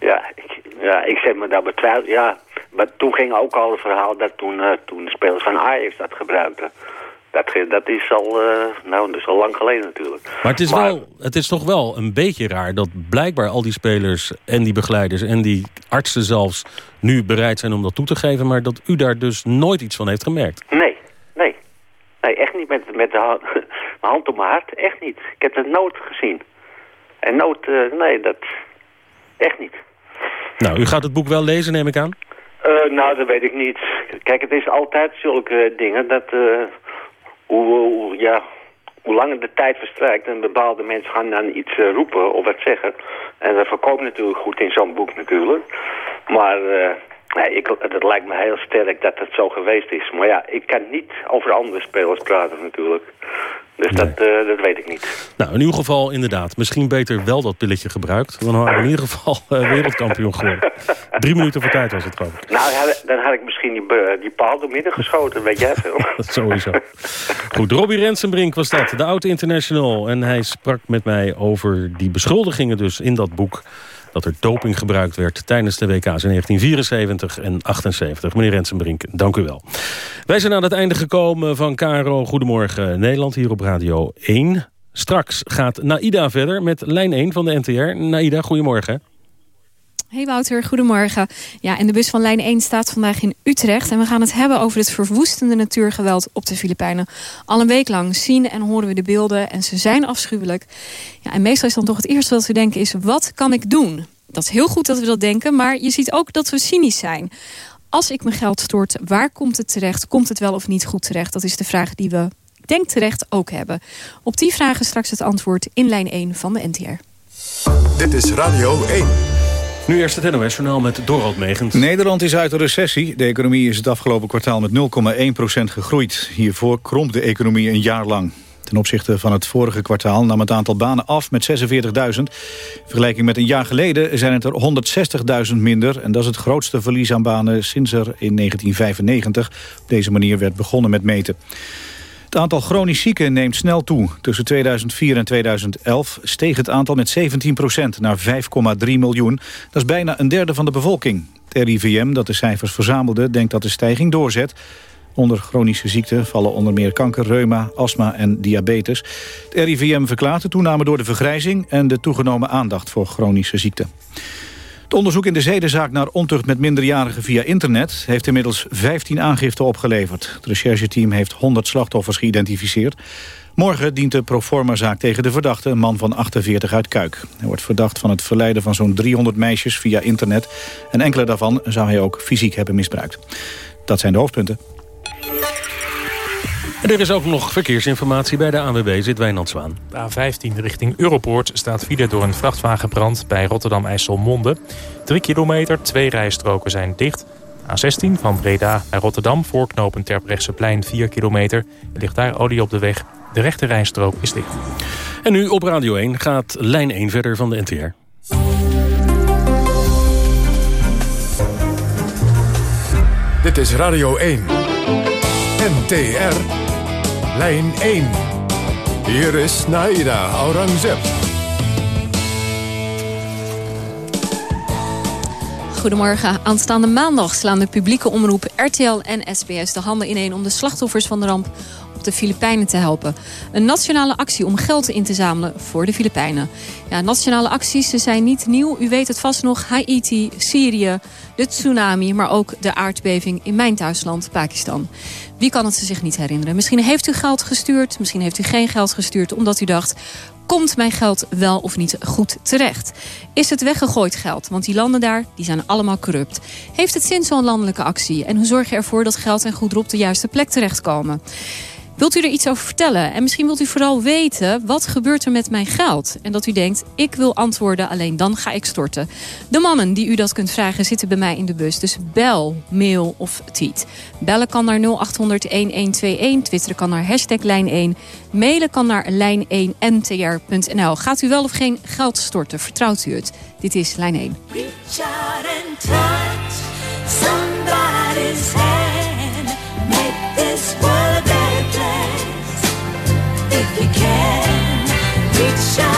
ja, ik, ja, ik zet me daar betwijfeld. Ja, maar toen ging ook al het verhaal dat toen, eh, toen de spelers van Ajax dat gebruikten. Dat, dat is al, eh, nou, is al lang geleden natuurlijk. Maar het is, wel, het is toch wel een beetje raar dat blijkbaar al die spelers en die begeleiders en die artsen zelfs nu bereid zijn om dat toe te geven, maar dat u daar dus nooit iets van heeft gemerkt. Nee, nee. Nee, echt niet met, met de hand, mijn hand op mijn hart. Echt niet. Ik heb het nooit gezien. En nooit, eh, nee, dat... Echt niet. Nou, u gaat het boek wel lezen, neem ik aan? Eh, nou, dat weet ik niet. Kijk, het is altijd zulke dingen dat... hoe, ja, hoe langer de tijd verstrijkt en bepaalde mensen gaan dan iets eh, roepen of wat zeggen. En dat verkoopt natuurlijk goed in zo'n boek natuurlijk. Maar eh, nee, ik, het lijkt me heel sterk dat het zo geweest is. Maar ja, ik kan niet over andere spelers praten natuurlijk. Dus dat, uh, dat weet ik niet. Nou, in ieder geval inderdaad. Misschien beter wel dat pilletje gebruikt. Dan hadden we in ieder geval uh, wereldkampioen geworden. Drie minuten voor tijd was het gewoon. Nou, dan had ik misschien die, die paal door midden geschoten. Weet jij veel. Sowieso. Goed, Robbie Rensenbrink was dat. De oude international. En hij sprak met mij over die beschuldigingen dus in dat boek dat er doping gebruikt werd tijdens de WK's in 1974 en 78. Meneer Rensenbrink, dank u wel. Wij zijn aan het einde gekomen van Caro Goedemorgen Nederland hier op Radio 1. Straks gaat Naida verder met lijn 1 van de NTR. Naida, goedemorgen. Hey Wouter, goedemorgen. Ja, en de bus van lijn 1 staat vandaag in Utrecht. En we gaan het hebben over het verwoestende natuurgeweld op de Filipijnen. Al een week lang zien en horen we de beelden en ze zijn afschuwelijk. Ja, en meestal is dan toch het eerste wat we denken is... wat kan ik doen? Dat is heel goed dat we dat denken, maar je ziet ook dat we cynisch zijn. Als ik mijn geld stort, waar komt het terecht? Komt het wel of niet goed terecht? Dat is de vraag die we, denk terecht, ook hebben. Op die vragen straks het antwoord in lijn 1 van de NTR. Dit is Radio 1. Nu eerst het NOS-journaal met Dorald Megens. Nederland is uit de recessie. De economie is het afgelopen kwartaal met 0,1% gegroeid. Hiervoor kromp de economie een jaar lang. Ten opzichte van het vorige kwartaal nam het aantal banen af met 46.000. In vergelijking met een jaar geleden zijn het er 160.000 minder. En dat is het grootste verlies aan banen sinds er in 1995 op deze manier werd begonnen met meten. Het aantal chronisch zieken neemt snel toe. Tussen 2004 en 2011 steeg het aantal met 17% naar 5,3 miljoen. Dat is bijna een derde van de bevolking. Het RIVM, dat de cijfers verzamelde, denkt dat de stijging doorzet. Onder chronische ziekten vallen onder meer kanker, reuma, astma en diabetes. Het RIVM verklaart de toename door de vergrijzing... en de toegenomen aandacht voor chronische ziekten. Het onderzoek in de zedenzaak naar ontucht met minderjarigen via internet... heeft inmiddels 15 aangiften opgeleverd. Het rechercheteam heeft 100 slachtoffers geïdentificeerd. Morgen dient de proforma-zaak tegen de verdachte, een man van 48 uit Kuik. Hij wordt verdacht van het verleiden van zo'n 300 meisjes via internet... en enkele daarvan zou hij ook fysiek hebben misbruikt. Dat zijn de hoofdpunten. En er is ook nog verkeersinformatie bij de ANWB, zit Wijnand Zwaan. De A15 richting Europoort staat file door een vrachtwagenbrand bij Rotterdam-IJsselmonde. Drie kilometer, twee rijstroken zijn dicht. A16 van Breda naar Rotterdam, voorknopend Terbrechtseplein 4 kilometer. Er ligt daar olie op de weg. De rechte rijstrook is dicht. En nu op Radio 1 gaat lijn 1 verder van de NTR. Dit is Radio 1. NTR. Lijn 1. Hier is Naida Aurangzeb. Goedemorgen. Aanstaande maandag slaan de publieke omroep RTL en SBS de handen ineen... om de slachtoffers van de ramp de Filipijnen te helpen. Een nationale actie om geld in te zamelen voor de Filipijnen. Ja, nationale acties ze zijn niet nieuw. U weet het vast nog. Haiti, Syrië, de tsunami, maar ook de aardbeving in mijn thuisland, Pakistan. Wie kan het zich niet herinneren? Misschien heeft u geld gestuurd, misschien heeft u geen geld gestuurd... omdat u dacht, komt mijn geld wel of niet goed terecht? Is het weggegooid geld? Want die landen daar die zijn allemaal corrupt. Heeft het zin zo'n landelijke actie? En hoe zorg je ervoor dat geld en goederen op de juiste plek terechtkomen? Wilt u er iets over vertellen? En misschien wilt u vooral weten, wat gebeurt er met mijn geld? En dat u denkt, ik wil antwoorden, alleen dan ga ik storten. De mannen die u dat kunt vragen zitten bij mij in de bus. Dus bel, mail of tweet. Bellen kan naar 0800-1121, twitteren kan naar hashtag lijn 1... mailen kan naar lijn1ntr.nl. Gaat u wel of geen geld storten? Vertrouwt u het? Dit is lijn 1. Reach out and touch somebody's hand. Make this world if you can. Reach out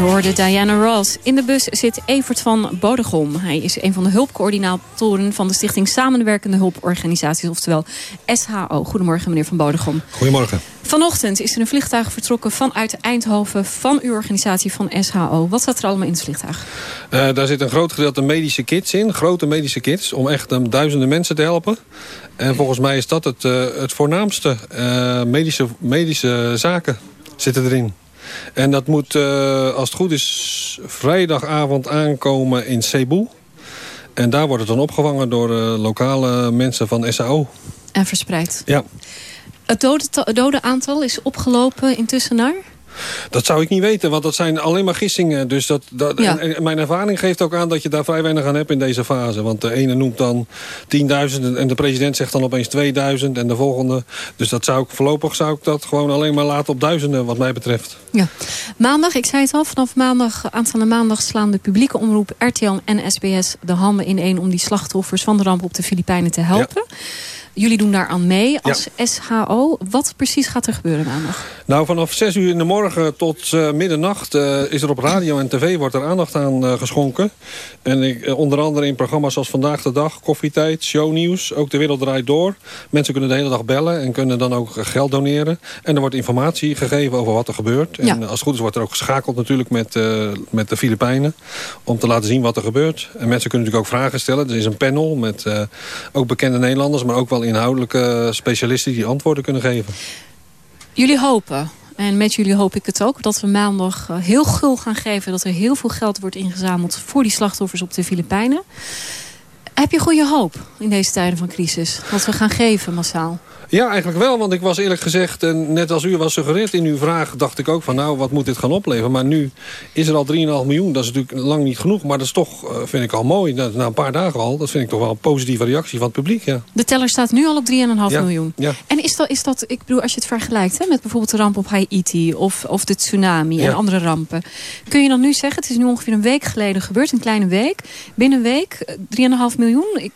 u hoorde Diana Ross. In de bus zit Evert van Bodegom. Hij is een van de hulpcoördinatoren van de Stichting Samenwerkende Hulporganisaties, oftewel SHO. Goedemorgen, meneer van Bodegom. Goedemorgen. Vanochtend is er een vliegtuig vertrokken vanuit Eindhoven van uw organisatie van SHO. Wat zat er allemaal in het vliegtuig? Uh, daar zit een groot gedeelte medische kits in, grote medische kits, om echt um, duizenden mensen te helpen. En volgens mij is dat het, uh, het voornaamste. Uh, medische, medische zaken zitten erin. En dat moet, uh, als het goed is, vrijdagavond aankomen in Cebu. En daar wordt het dan opgevangen door uh, lokale mensen van SAO. En verspreid. Ja. Het dode, dode aantal is opgelopen intussen naar? Dat zou ik niet weten, want dat zijn alleen maar gissingen. Dus dat, dat, en, mijn ervaring geeft ook aan dat je daar vrij weinig aan hebt in deze fase. Want de ene noemt dan 10.000 en de president zegt dan opeens 2.000 en de volgende. Dus dat zou ik voorlopig zou ik dat gewoon alleen maar laten op duizenden wat mij betreft. Ja. Maandag, ik zei het al, vanaf maandag, aanstaande maandag slaan de publieke omroep RTL en SBS de handen in één om die slachtoffers van de ramp op de Filipijnen te helpen. Jullie doen daar aan mee als SHO. Wat precies gaat er gebeuren maandag? Nou, vanaf 6 uur in de morgen tot uh, middernacht uh, is er op radio en tv wordt er aandacht aan uh, geschonken. En ik, onder andere in programma's zoals Vandaag de Dag, Koffietijd, Shownieuws, ook De Wereld Draait Door. Mensen kunnen de hele dag bellen en kunnen dan ook geld doneren. En er wordt informatie gegeven over wat er gebeurt. En als het goed is wordt er ook geschakeld natuurlijk met, met de Filipijnen. Om te laten zien wat er gebeurt. En mensen kunnen natuurlijk ook vragen stellen. Er is een panel met ook bekende Nederlanders, maar ook wel inhoudelijke specialisten die antwoorden kunnen geven. Jullie hopen, en met jullie hoop ik het ook... dat we maandag eh, heel gul gaan geven... dat er heel veel geld wordt ingezameld voor die slachtoffers op de Filipijnen. Heb je goede hoop in deze tijden van crisis? Wat we gaan geven massaal? Ja, eigenlijk wel. Want ik was eerlijk gezegd, en net als u was suggereerd in uw vraag... dacht ik ook van nou, wat moet dit gaan opleveren? Maar nu is er al 3,5 miljoen. Dat is natuurlijk lang niet genoeg. Maar dat is toch, eh, vind ik al mooi. Na, na, een paar dagen al. Dat vind ik toch wel een positieve reactie van het publiek, ja. De teller staat nu al op 3,5 ja, miljoen. Ja. En is dat, is dat, ik bedoel, als je het vergelijkt hè, met bijvoorbeeld de ramp op Haiti... of, of de tsunami en andere rampen. Kun je dan nu zeggen, het is nu ongeveer een week geleden gebeurd. Een kleine week. Binnen een week 3,5 miljoen. Ik,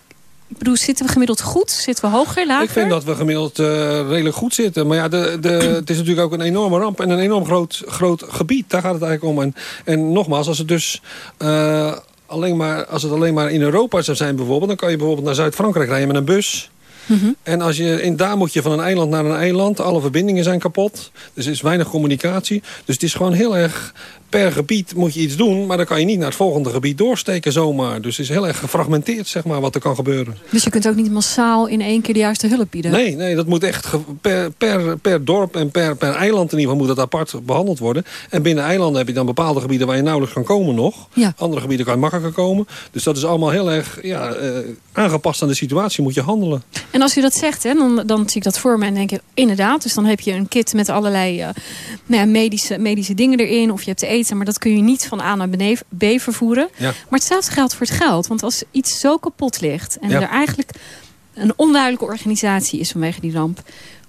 ik bedoel, zitten we gemiddeld goed? Zitten we hoger, lager? Ik vind dat we gemiddeld uh, redelijk goed zitten. Maar ja, de, de, het is natuurlijk ook een enorme ramp en een enorm groot, groot gebied. Daar gaat het eigenlijk om. En, en nogmaals, als het dus... Uh, alleen maar, als het alleen maar in Europa zou zijn bijvoorbeeld... dan kan je bijvoorbeeld naar Zuid-Frankrijk rijden met een bus... Mm -hmm. En als je, in, daar moet je van een eiland naar een eiland. Alle verbindingen zijn kapot. Dus er is weinig communicatie. Dus het is gewoon heel erg per gebied moet je iets doen... maar dan kan je niet naar het volgende gebied doorsteken zomaar. Dus het is heel erg gefragmenteerd, zeg maar, wat er kan gebeuren. Dus je kunt ook niet massaal in één keer de juiste hulp bieden? Nee, nee dat moet echt per, per, per dorp en per, per eiland in ieder geval moet dat apart behandeld worden. En binnen eilanden heb je dan bepaalde gebieden waar je nauwelijks kan komen nog. Ja. Andere gebieden kan je makkelijker komen. Dus dat is allemaal heel erg ja, uh, aangepast aan de situatie moet je handelen. En als u dat zegt, hè, dan, dan zie ik dat voor me en denk ik... inderdaad, dus dan heb je een kit met allerlei uh, nou ja, medische, medische dingen erin... of je hebt te eten, maar dat kun je niet van A naar B vervoeren. Ja. Maar hetzelfde geldt voor het geld. Want als iets zo kapot ligt... en Ja. er eigenlijk een onduidelijke organisatie is vanwege die ramp...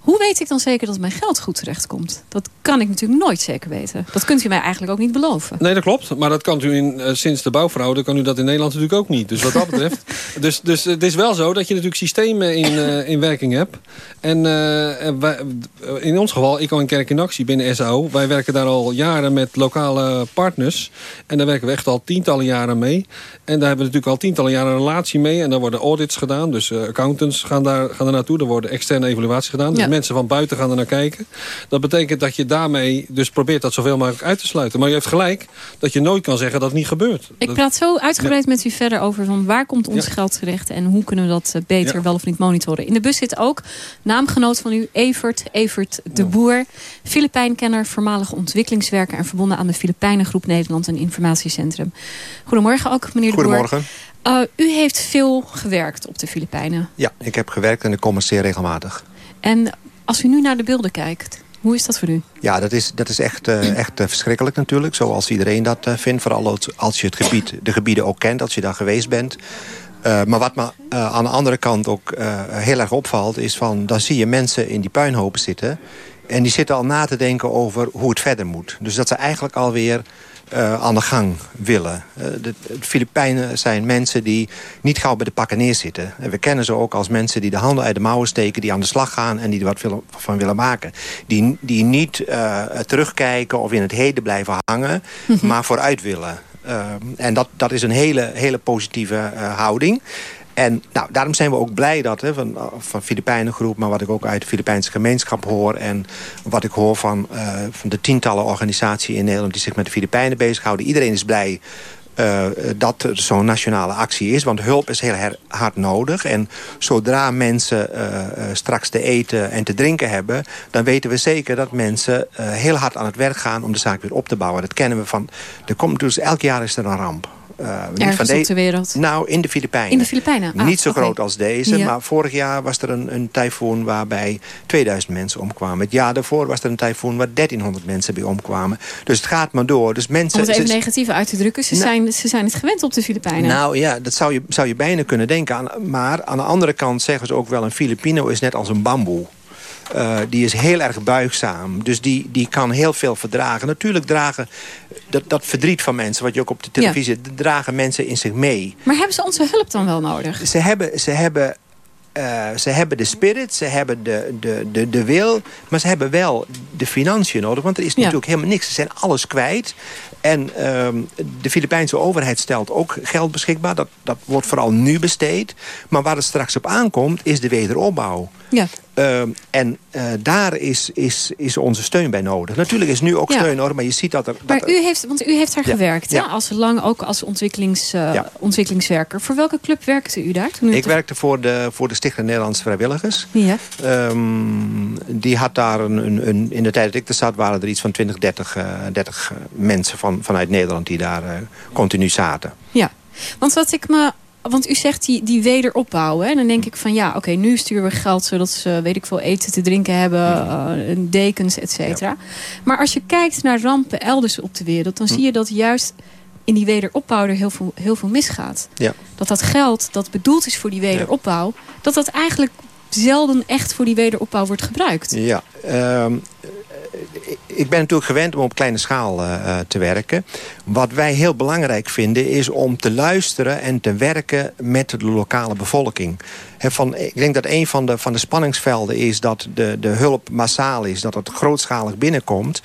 hoe weet ik dan zeker dat mijn geld goed terechtkomt? Dat kan ik natuurlijk nooit zeker weten. Dat kunt u mij eigenlijk ook niet beloven. Nee, dat klopt. Maar dat kan u in, uh, sinds de bouwfraude kan u dat in Nederland natuurlijk ook niet. Dus wat dat betreft. dus, dus het is wel zo dat je natuurlijk systemen in, uh, in werking hebt. En uh, wij, in ons geval, ik al in Kerk in Actie binnen SAO. Wij werken daar al jaren met lokale partners. En daar werken we echt al tientallen jaren mee. En daar hebben we natuurlijk al tientallen jaren een relatie mee. En daar worden audits gedaan. Dus accountants gaan daar, gaan er naartoe. Er worden externe evaluaties gedaan. Dus Ja. Mensen van buiten gaan er naar kijken. Dat betekent dat je daarmee dus probeert dat zoveel mogelijk uit te sluiten. Maar je hebt gelijk dat je nooit kan zeggen dat het niet gebeurt. Ik Dat- praat zo uitgebreid met u verder over van waar komt ons Ja. geld terecht en hoe kunnen we dat eh, beter Ja. wel of niet monitoren. In de bus zit ook naamgenoot van u, Evert, Evert de Boer. Filipijnkenner, voormalig ontwikkelingswerker en verbonden aan de Filipijnengroep Nederland en Informatiecentrum. Goedemorgen ook, meneer de Boer. Goedemorgen. Uh, u heeft veel gewerkt op de Filipijnen. Ja, ik heb gewerkt en ik kom er zeer regelmatig. En als u nu naar de beelden kijkt, hoe is dat voor u? Ja, dat is, dat is echt, eh, echt eh, verschrikkelijk natuurlijk. Zoals iedereen dat eh, vindt. Vooral als, als je het gebied, de gebieden ook kent, als je daar geweest bent. Maar wat me aan de andere kant ook heel erg opvalt... is van, dan zie je mensen in die puinhopen zitten... en die zitten al na te denken over hoe het verder moet. Dus dat ze eigenlijk alweer eh aan de gang willen. Eh, de, de Filipijnen zijn mensen die niet gauw bij de pakken neerzitten. En we kennen ze ook als mensen die de handen uit de mouwen steken... die aan de slag gaan en die er wat willen- van willen maken. Die, die niet eh, terugkijken of in het heden blijven hangen... maar vooruit willen. Eh, en dat, dat is een hele, hele positieve houding. En nou, daarom zijn we ook blij dat hè, van, van Filipijnengroep... maar wat ik ook uit de Filipijnse gemeenschap hoor... en wat ik hoor van, eh, van de tientallen organisaties in Nederland... die zich met de Filipijnen bezighouden. Iedereen is blij eh, dat er zo'n nationale actie is. Want hulp is heel hard nodig. En zodra mensen eh, straks te eten en te drinken hebben... dan weten we zeker dat mensen heel hard aan het werk gaan... om de zaak weer op te bouwen. Dat kennen we van... Er komt dus elk jaar is er een ramp. Uh, Ergens van de... op de wereld? Nou, in de Filipijnen. In de Filipijnen? Ah, niet zo okay. groot als deze, maar vorig jaar was er een, een tyfoon waarbij 2000 mensen omkwamen. Het jaar daarvoor was er een tyfoon waar 1300 mensen bij omkwamen. Dus het gaat maar door. Dus mensen, Om het even negatief uit te drukken, ze, nou, zijn, ze zijn het gewend op de Filipijnen. Nou ja, dat zou je, zou je bijna kunnen denken. Aan, maar aan de andere kant zeggen ze ook wel... een Filipino is net als een bamboe. Uh, die is heel erg buigzaam. Dus die, die kan heel veel verdragen. Natuurlijk dragen dat, dat verdriet van mensen... wat je ook op de televisie... Ja. dragen mensen in zich mee. Maar hebben ze onze hulp dan wel nodig? Ze hebben... Ze hebben uh, ze hebben de spirit, ze hebben de, de, de, de wil... maar ze hebben wel de financiën nodig. Want er is natuurlijk ja. helemaal niks. Ze zijn alles kwijt. En um, de Filipijnse overheid stelt ook geld beschikbaar. Dat, dat wordt vooral nu besteed. Maar waar het straks op aankomt, is de wederopbouw. Ja. Uh, en uh, daar is, is, is onze steun bij nodig. Natuurlijk is nu ook ja. steun hoor, maar je ziet dat er... Maar u heeft, want u heeft daar Ja. gewerkt, Ja. Hè? Als lang ook als ontwikkelings, uh, Ja. ontwikkelingswerker. Voor welke club werkte u daar? Toen u Ik werkte voor de, voor de Stichting Nederlandse Vrijwilligers. Ja. Ehm, die had daar een, een, een- in de tijd dat ik er zat... waren er iets van 20, 30, eh, 30 mensen van, vanuit Nederland... die daar eh, continu zaten. Ja, want wat ik me... Want u zegt die, die wederopbouw. Hè? Dan denk ik van ja, oké, nu sturen we geld... zodat ze, weet ik veel, eten te drinken hebben... eh, dekens, et cetera. Maar als je kijkt naar rampen elders op de wereld... dan zie je dat juist in die wederopbouw er heel veel, heel veel misgaat. Ja. Dat dat geld dat bedoeld is voor die wederopbouw... dat dat eigenlijk zelden echt voor die wederopbouw wordt gebruikt. Ja, ehm, ik ben natuurlijk gewend om op kleine schaal eh, eh, te werken. Wat wij heel belangrijk vinden is om te luisteren en te werken met de lokale bevolking. He, van, ik denk dat een van de, van de spanningsvelden is dat de, de hulp massaal is. Dat het grootschalig binnenkomt.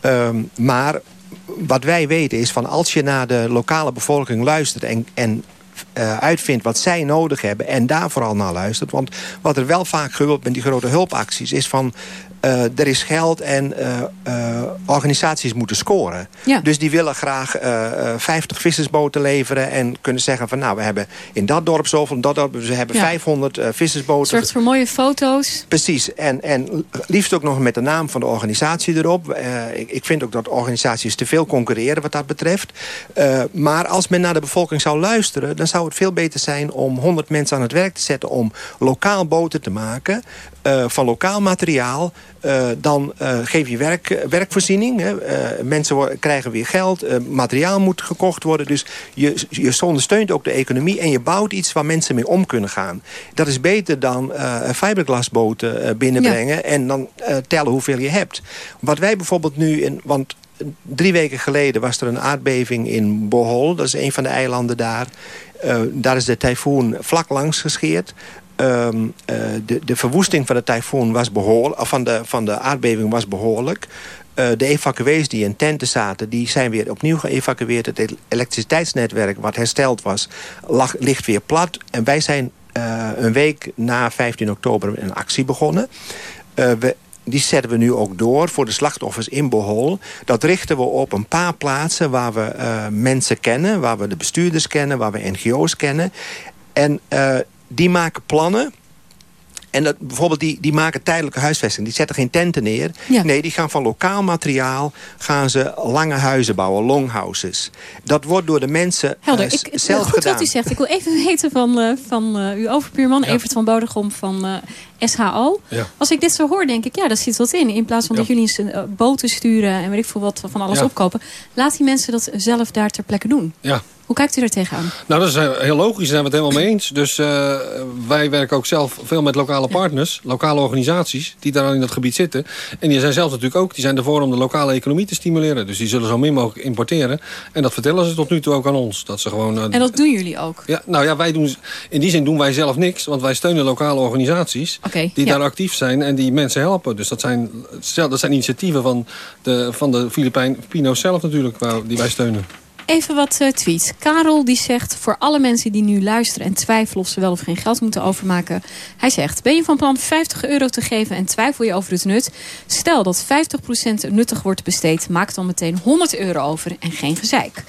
Ehm, maar wat wij weten is van als je naar de lokale bevolking luistert en, en eh, uitvindt wat zij nodig hebben en daar vooral naar luistert. Want wat er wel vaak gebeurt met die grote hulpacties is van... eh, er is geld en eh, eh, organisaties moeten scoren. Ja. Dus die willen graag eh, eh, 50 vissersboten leveren... en kunnen zeggen van nou, we hebben in dat dorp zoveel... in dat dorp, we hebben Ja. 500 eh, vissersboten. Zorgt voor mooie foto's. Precies, en, en liefst ook nog met de naam van de organisatie erop. Ik, ik vind ook dat organisaties te veel concurreren wat dat betreft. Maar als men naar de bevolking zou luisteren... dan zou het veel beter zijn om 100 mensen aan het werk te zetten... om lokaal boten te maken eh, van lokaal materiaal... Eh, dan eh, geef je werk, werkvoorziening. Hè. Mensen krijgen weer geld. materiaal moet gekocht worden. Dus je, je ondersteunt ook de economie. En je bouwt iets waar mensen mee om kunnen gaan. Dat is beter dan fiberglasboten binnenbrengen. En dan tellen hoeveel je hebt. Wat wij bijvoorbeeld nu... In, want drie weken geleden was er een aardbeving in Bohol. Dat is een van de eilanden daar. Daar is de tyfoon vlak langs gescheerd. Ehm, eh, de, de verwoesting van de tyfoon was behoorlijk, of van de, van de aardbeving was behoorlijk. Eh, de evacuees die in tenten zaten, die zijn weer opnieuw geëvacueerd. Het el- elektriciteitsnetwerk wat hersteld was, lag, ligt weer plat. En wij zijn eh, een week na 15 oktober een actie begonnen. We, die zetten we nu ook door voor de slachtoffers in Bohol. Dat richten we op een paar plaatsen waar we mensen kennen... waar we de bestuurders kennen, waar we NGO's kennen. En die maken plannen... En dat, bijvoorbeeld die, die maken tijdelijke huisvesting. Die zetten geen tenten neer. Nee, die gaan van lokaal materiaal gaan ze lange huizen bouwen, longhouses. Dat wordt door de mensen Helder, eh, ik, zelf goed gedaan. wat u zegt. Ik wil even weten van, eh, van eh, uw overbuurman, Evert van Bodegom van eh, SHO. Ja. Als ik dit zo hoor, denk ik, ja, daar zit wat in. In plaats van dat jullie eens boten sturen en weet ik veel wat van alles Ja. opkopen. Laat die mensen dat zelf daar ter plekke doen. Ja. Hoe kijkt u daar tegenaan? Nou, dat is eh, heel logisch. Daar zijn we het helemaal mee eens. Dus eh, wij werken ook zelf veel met lokale partners, lokale organisaties... die daar in dat gebied zitten. En die zijn zelf natuurlijk ook, die zijn ervoor om de lokale economie te stimuleren. Dus die zullen zo min mogelijk importeren. En dat vertellen ze tot nu toe ook aan ons. Dat ze gewoon... eh, En dat doen jullie ook. ja, nou ja, wij doen, in die zin doen wij zelf niks. Want wij steunen lokale organisaties die ja. daar actief zijn en die mensen helpen. Dus dat zijn, dat zijn initiatieven van de, van de Filipijno's zelf natuurlijk, die wij steunen. Even wat eh, tweets. Karel die zegt voor alle mensen die nu luisteren en twijfelen of ze wel of geen geld moeten overmaken. Hij zegt, ben je van plan 50 euro te geven en twijfel je over het nut? Stel dat 50% nuttig wordt besteed, maak dan meteen 100 euro over en geen gezeik.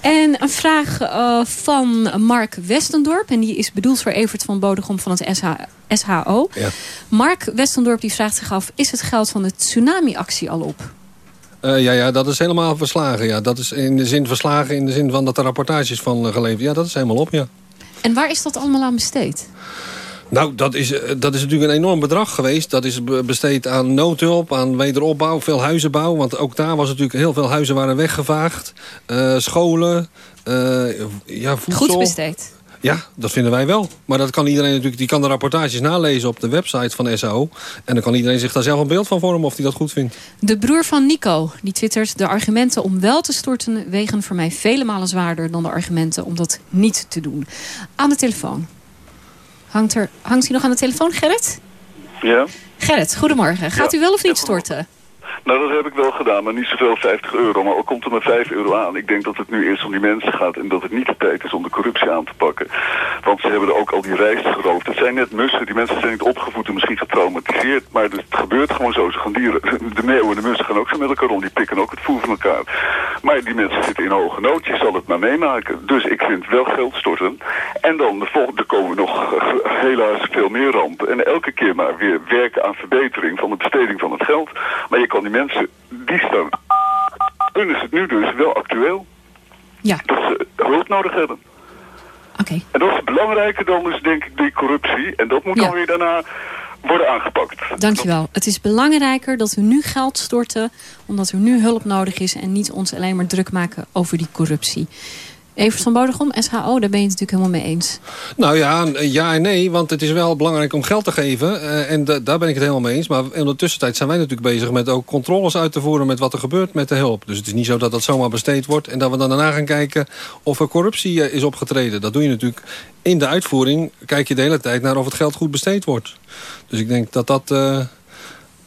En een vraag eh, van Mark Westendorp. En die is bedoeld voor Evert van Bodegom van het SH, SHO. Ja. Mark Westendorp die vraagt zich af... is het geld van de tsunami-actie al op? Uh, ja, ja, dat is helemaal verslagen. Ja. Dat is in de zin verslagen in de zin van dat er rapportages van uh, geleverd. Ja, dat is helemaal op, ja. En waar is dat allemaal aan besteed? Nou, dat is, dat is natuurlijk een enorm bedrag geweest. Dat is besteed aan noodhulp, aan wederopbouw, veel huizenbouw. Want ook daar was natuurlijk heel veel huizen waren weggevaagd. Uh, scholen, ja, voedsel. Goed besteed. Ja, dat vinden wij wel. Maar dat kan iedereen natuurlijk, die kan de rapportages nalezen op de website van SAO. En dan kan iedereen zich daar zelf een beeld van vormen of hij dat goed vindt. De broer van Nico, die twittert... de argumenten om wel te storten wegen voor mij vele malen zwaarder... dan de argumenten om dat niet te doen. Aan de telefoon. Hangt, er, hangt hij nog aan de telefoon, Gerrit? Ja. Gerrit, goedemorgen. Gaat u wel of niet storten? Nou, dat heb ik wel gedaan, maar niet zoveel 50 euro. Maar ook komt er maar 5 euro aan. Ik denk dat het nu eerst om die mensen gaat en dat het niet de tijd is om de corruptie aan te pakken. Want ze hebben er ook al die reizen geroofd. Het zijn net mussen. Die mensen zijn niet opgevoed en misschien getraumatiseerd. Maar het gebeurt gewoon zo. Ze gaan dieren, de meeuwen en de mussen gaan ook zo met elkaar om. Die pikken ook het voer van elkaar. Maar die mensen zitten in hoge nood. Je zal het maar meemaken. Dus ik vind wel geld storten. En dan de volgende komen nog helaas veel meer rampen. En elke keer maar weer werken aan verbetering van de besteding van het geld. Maar je kan die mensen die staan. Hun is het nu dus wel actueel. Ja. Dat ze hulp nodig hebben. Oké. En dat is belangrijker dan dus denk ik die corruptie. En dat moet dan weer daarna worden aangepakt. Dankjewel. Het is belangrijker dat we nu geld storten... omdat er nu hulp nodig is... en niet ons alleen maar druk maken over die corruptie. Evert van Bodegom, SHO, daar ben je het natuurlijk helemaal mee eens. Nou ja, ja en nee, want het is wel belangrijk om geld te geven. Uh, en daar ben ik het helemaal mee eens. Maar in de tussentijd zijn wij natuurlijk bezig met ook controles uit te voeren... met wat er gebeurt met de hulp. Dus het is niet zo dat dat zomaar besteed wordt... en dat we dan daarna gaan kijken of er corruptie uh, is opgetreden. Dat doe je natuurlijk in de uitvoering. Kijk je de hele tijd naar of het geld goed besteed wordt. Dus ik denk dat dat... Uh,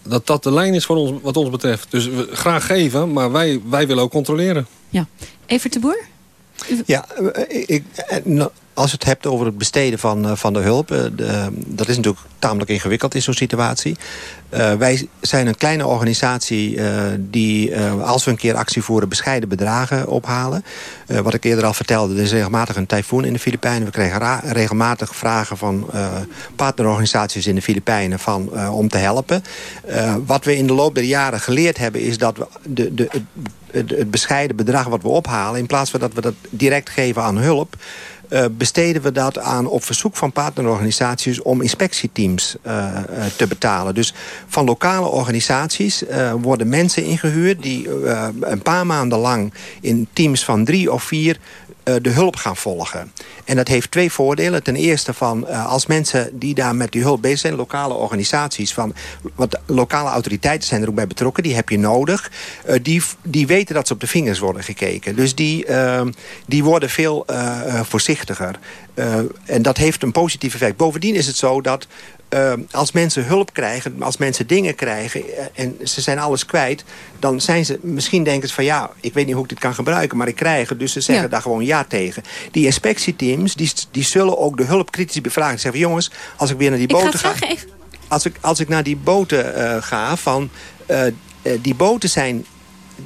dat dat de lijn is voor ons, wat ons betreft. Dus we graag geven, maar wij, wij willen ook controleren. Ja. Evert de Boer? Ja, ik, als je het hebt over het besteden van, van de hulp... Dat is natuurlijk tamelijk ingewikkeld in zo'n situatie. Wij zijn een kleine organisatie die, als we een keer actie voeren... bescheiden bedragen ophalen. wat ik eerder al vertelde, er is regelmatig een tyfoon in de Filipijnen. We krijgen regelmatig vragen van partnerorganisaties in de Filipijnen... Van, om te helpen. wat we in de loop der jaren geleerd hebben... is dat we de, de, het, bescheiden bedrag wat we ophalen... in plaats van dat we dat direct geven aan hulp... Uh, besteden we dat aan op verzoek van partnerorganisaties... om inspectieteams uh, uh, te betalen. Dus van lokale organisaties worden mensen ingehuurd... die een paar maanden lang in teams van drie of vier de hulp gaan volgen. En dat heeft twee voordelen. Ten eerste van als mensen die daar met die hulp bezig zijn... lokale organisaties, van, want lokale autoriteiten zijn er ook bij betrokken... die heb je nodig. Uh, die, die weten dat ze op de vingers worden gekeken. Dus die, die worden veel voorzichtiger. en dat heeft een positief effect. Bovendien is het zo dat uh, als mensen hulp krijgen, als mensen dingen krijgen... en ze zijn alles kwijt, dan zijn ze... misschien denken ze van ja, ik weet niet hoe ik dit kan gebruiken... maar ik krijg het, dus ze zeggen ja. daar gewoon ja tegen. Die inspectieteams, die, die zullen ook de hulp kritisch bevragen. Ze zeggen jongens, als ik weer naar die boten ga... Als ik, als ik naar die boten uh, ga, van... Uh, die boten zijn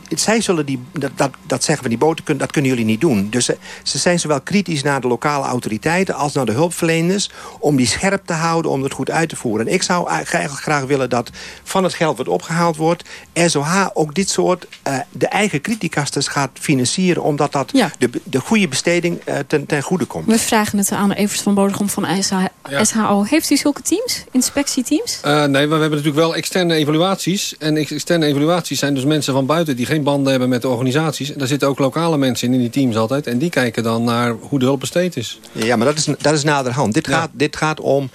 zij zullen die, dat, dat, dat zeggen van die boten, dat kunnen jullie niet doen. Dus ze, ze zijn zowel kritisch naar de lokale autoriteiten als naar de hulpverleners... om die scherp te houden, om het goed uit te voeren. En ik zou eigenlijk graag willen dat van het geld wat opgehaald wordt... SOH ook dit soort uh, de eigen criticasters gaat financieren... omdat dat ja. de, de goede besteding uh, ten, ten goede komt. We vragen het aan Evers van Bodegom van SH, ja. SHO. Heeft u zulke teams, inspectieteams? Uh, nee, maar we hebben natuurlijk wel externe evaluaties. En externe evaluaties zijn dus mensen van buiten... die die geen banden hebben met de organisaties. En daar zitten ook lokale mensen in, in die teams altijd. En die kijken dan naar hoe de hulp besteed is. Ja, maar dat is, dat is naderhand. Dit, ja. gaat, dit gaat om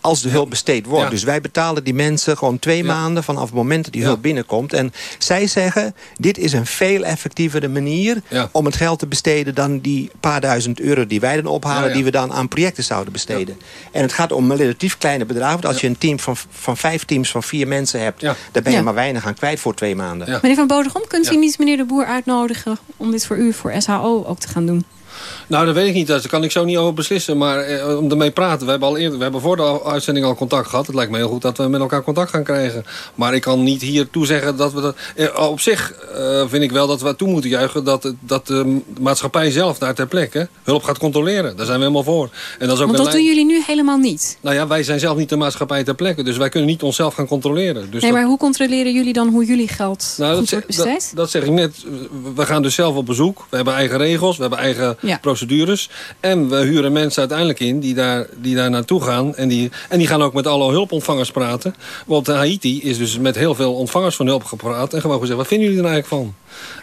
als de hulp besteed wordt. Ja. Dus wij betalen die mensen gewoon twee ja. maanden vanaf het moment dat die hulp binnenkomt. En zij zeggen, dit is een veel effectievere manier om het geld te besteden dan die paar duizend euro die wij dan ophalen, die we dan aan projecten zouden besteden. En het gaat om relatief kleine bedragen. Want als je een team van, van vijf teams van vier mensen hebt, daar ben je maar weinig aan kwijt voor twee maanden. Meneer Van Bodegom, kunt u niet meneer de Boer uitnodigen om dit voor u, voor SHO ook te gaan doen? Nou, dat weet ik niet. Daar kan ik zo niet over beslissen. Maar eh, om ermee praten. We hebben, al eerder, we hebben voor de uitzending al contact gehad. Het lijkt me heel goed dat we met elkaar contact gaan krijgen. Maar ik kan niet hier toezeggen dat we dat... Eh, op zich eh, vind ik wel dat we toe moeten juichen... dat, dat de maatschappij zelf daar ter plekke hulp gaat controleren. Daar zijn we helemaal voor. En dat is ook Want dat doen jullie nu helemaal niet. Nou ja, wij zijn zelf niet de maatschappij ter plekke. Dus wij kunnen niet onszelf gaan controleren. Dus nee, maar hoe controleren jullie dan hoe jullie geld nou, goed wordt besteed? Dat, dat, zeg ik net. We gaan dus zelf op bezoek. We hebben eigen regels, we hebben eigen procedures. En we huren mensen uiteindelijk in die daar, die daar naartoe gaan. En die, en die gaan ook met alle hulpontvangers praten. Want Haiti is dus met heel veel ontvangers van hulp gepraat. En gewoon gezegd, wat vinden jullie er eigenlijk van?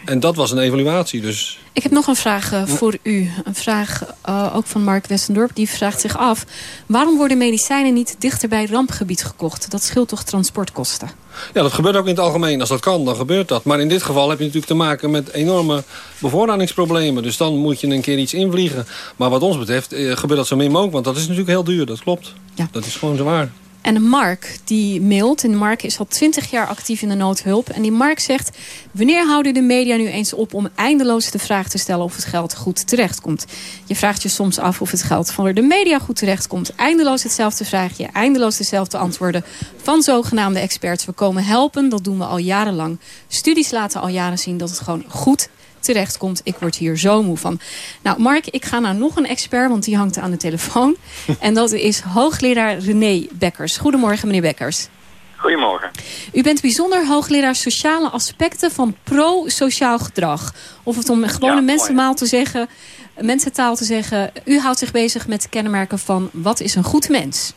En dat was een evaluatie. Dus. Ik heb nog een vraag uh, voor u. Een vraag uh, ook van Mark Westendorp. Die vraagt zich af... waarom worden medicijnen niet dichter bij rampgebied gekocht? Dat scheelt toch transportkosten? Ja, dat gebeurt ook in het algemeen. Als dat kan, dan gebeurt dat. Maar in dit geval heb je natuurlijk te maken met enorme bevoorradingsproblemen. Dus dan moet je een keer iets invliegen. Maar wat ons betreft eh, gebeurt dat zo min mogelijk. Want dat is natuurlijk heel duur, dat klopt. Ja. Dat is gewoon zo waar. En Mark die mailt, en Mark is al twintig jaar actief in de noodhulp. En die Mark zegt, wanneer houden de media nu eens op om eindeloos de vraag te stellen of het geld goed terechtkomt? Je vraagt je soms af of het geld van de media goed terechtkomt. Eindeloos hetzelfde vraagje, eindeloos dezelfde antwoorden van zogenaamde experts. We komen helpen, dat doen we al jarenlang. Studies laten al jaren zien dat het gewoon goed terechtkomt. Ik word hier zo moe van. Nou, Mark, ik ga naar nog een expert, want die hangt aan de telefoon. en dat is hoogleraar René Bekkers. Goedemorgen, meneer Bekkers. Goedemorgen. U bent bijzonder hoogleraar sociale aspecten van pro-sociaal gedrag. Of het om gewone ja, mensenmaal te zeggen, mensentaal te zeggen. U houdt zich bezig met kenmerken van wat is een goed mens?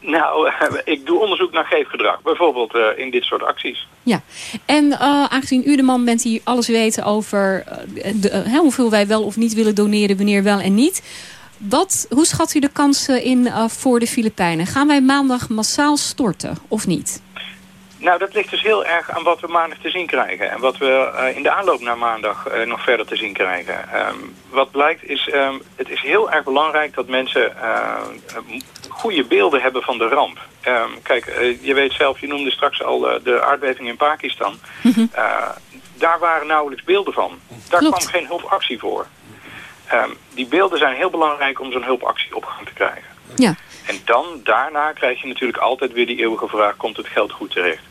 Nou, ik doe onderzoek naar geefgedrag. Bijvoorbeeld uh, in dit soort acties. Ja, en uh, aangezien u de man bent die alles weet over hoeveel wij wel of niet willen doneren, wanneer wel en niet. Wat, hoe schat u de kansen in voor de Filipijnen? Gaan wij maandag massaal storten of niet? Nou, dat ligt dus heel erg aan wat we maandag te zien krijgen. En wat we uh, in de aanloop naar maandag uh, nog verder te zien krijgen. Um, wat blijkt is, um, het is heel erg belangrijk dat mensen uh, goede beelden hebben van de ramp. Um, kijk, je weet zelf, je noemde straks al de aardbeving in Pakistan. Mm -hmm. daar waren nauwelijks beelden van. Daar Klopt. kwam geen hulpactie voor. die beelden zijn heel belangrijk om zo'n hulpactie op gang te krijgen. Ja. En dan, daarna krijg je natuurlijk altijd weer die eeuwige vraag, komt het geld goed terecht?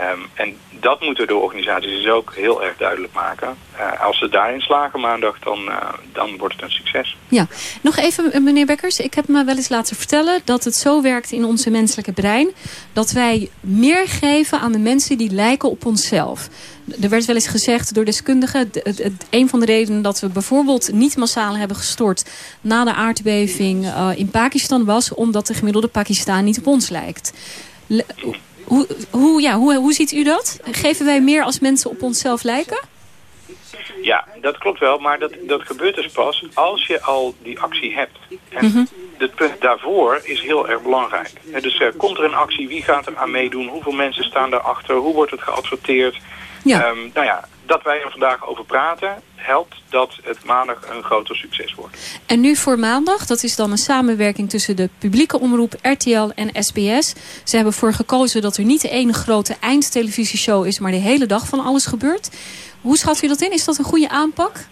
Um, en dat moeten de organisaties dus ook heel erg duidelijk maken. Uh, als ze daarin slagen maandag, dan, uh, dan wordt het een succes. Ja, nog even eh, meneer Bekkers. Ik heb me wel eens laten vertellen dat het zo werkt in onze menselijke brein... dat wij meer geven aan de mensen die lijken op onszelf. Er werd wel eens gezegd door deskundigen... een van de redenen dat we bijvoorbeeld niet massaal hebben gestort... na de aardbeving uh, in Pakistan was... omdat de gemiddelde Pakistan niet op ons lijkt. Hoe, hoe, ja, hoe, hoe ziet u dat? Geven wij meer als mensen op onszelf lijken? Ja, dat klopt wel, maar dat, dat gebeurt dus pas als je al die actie hebt. En mm -hmm. het punt daarvoor is heel erg belangrijk. dus uh, komt er een actie, wie gaat er aan meedoen, hoeveel mensen staan daarachter, hoe wordt het geadverteerd? Ja. Um, nou ja, dat wij er vandaag over praten, helpt dat het maandag een groter succes wordt. En nu voor maandag, dat is dan een samenwerking tussen de publieke omroep RTL en SBS. Ze hebben voor gekozen dat er niet één grote eindtelevisieshow is, maar de hele dag van alles gebeurt. Hoe schat u dat in? Is dat een goede aanpak?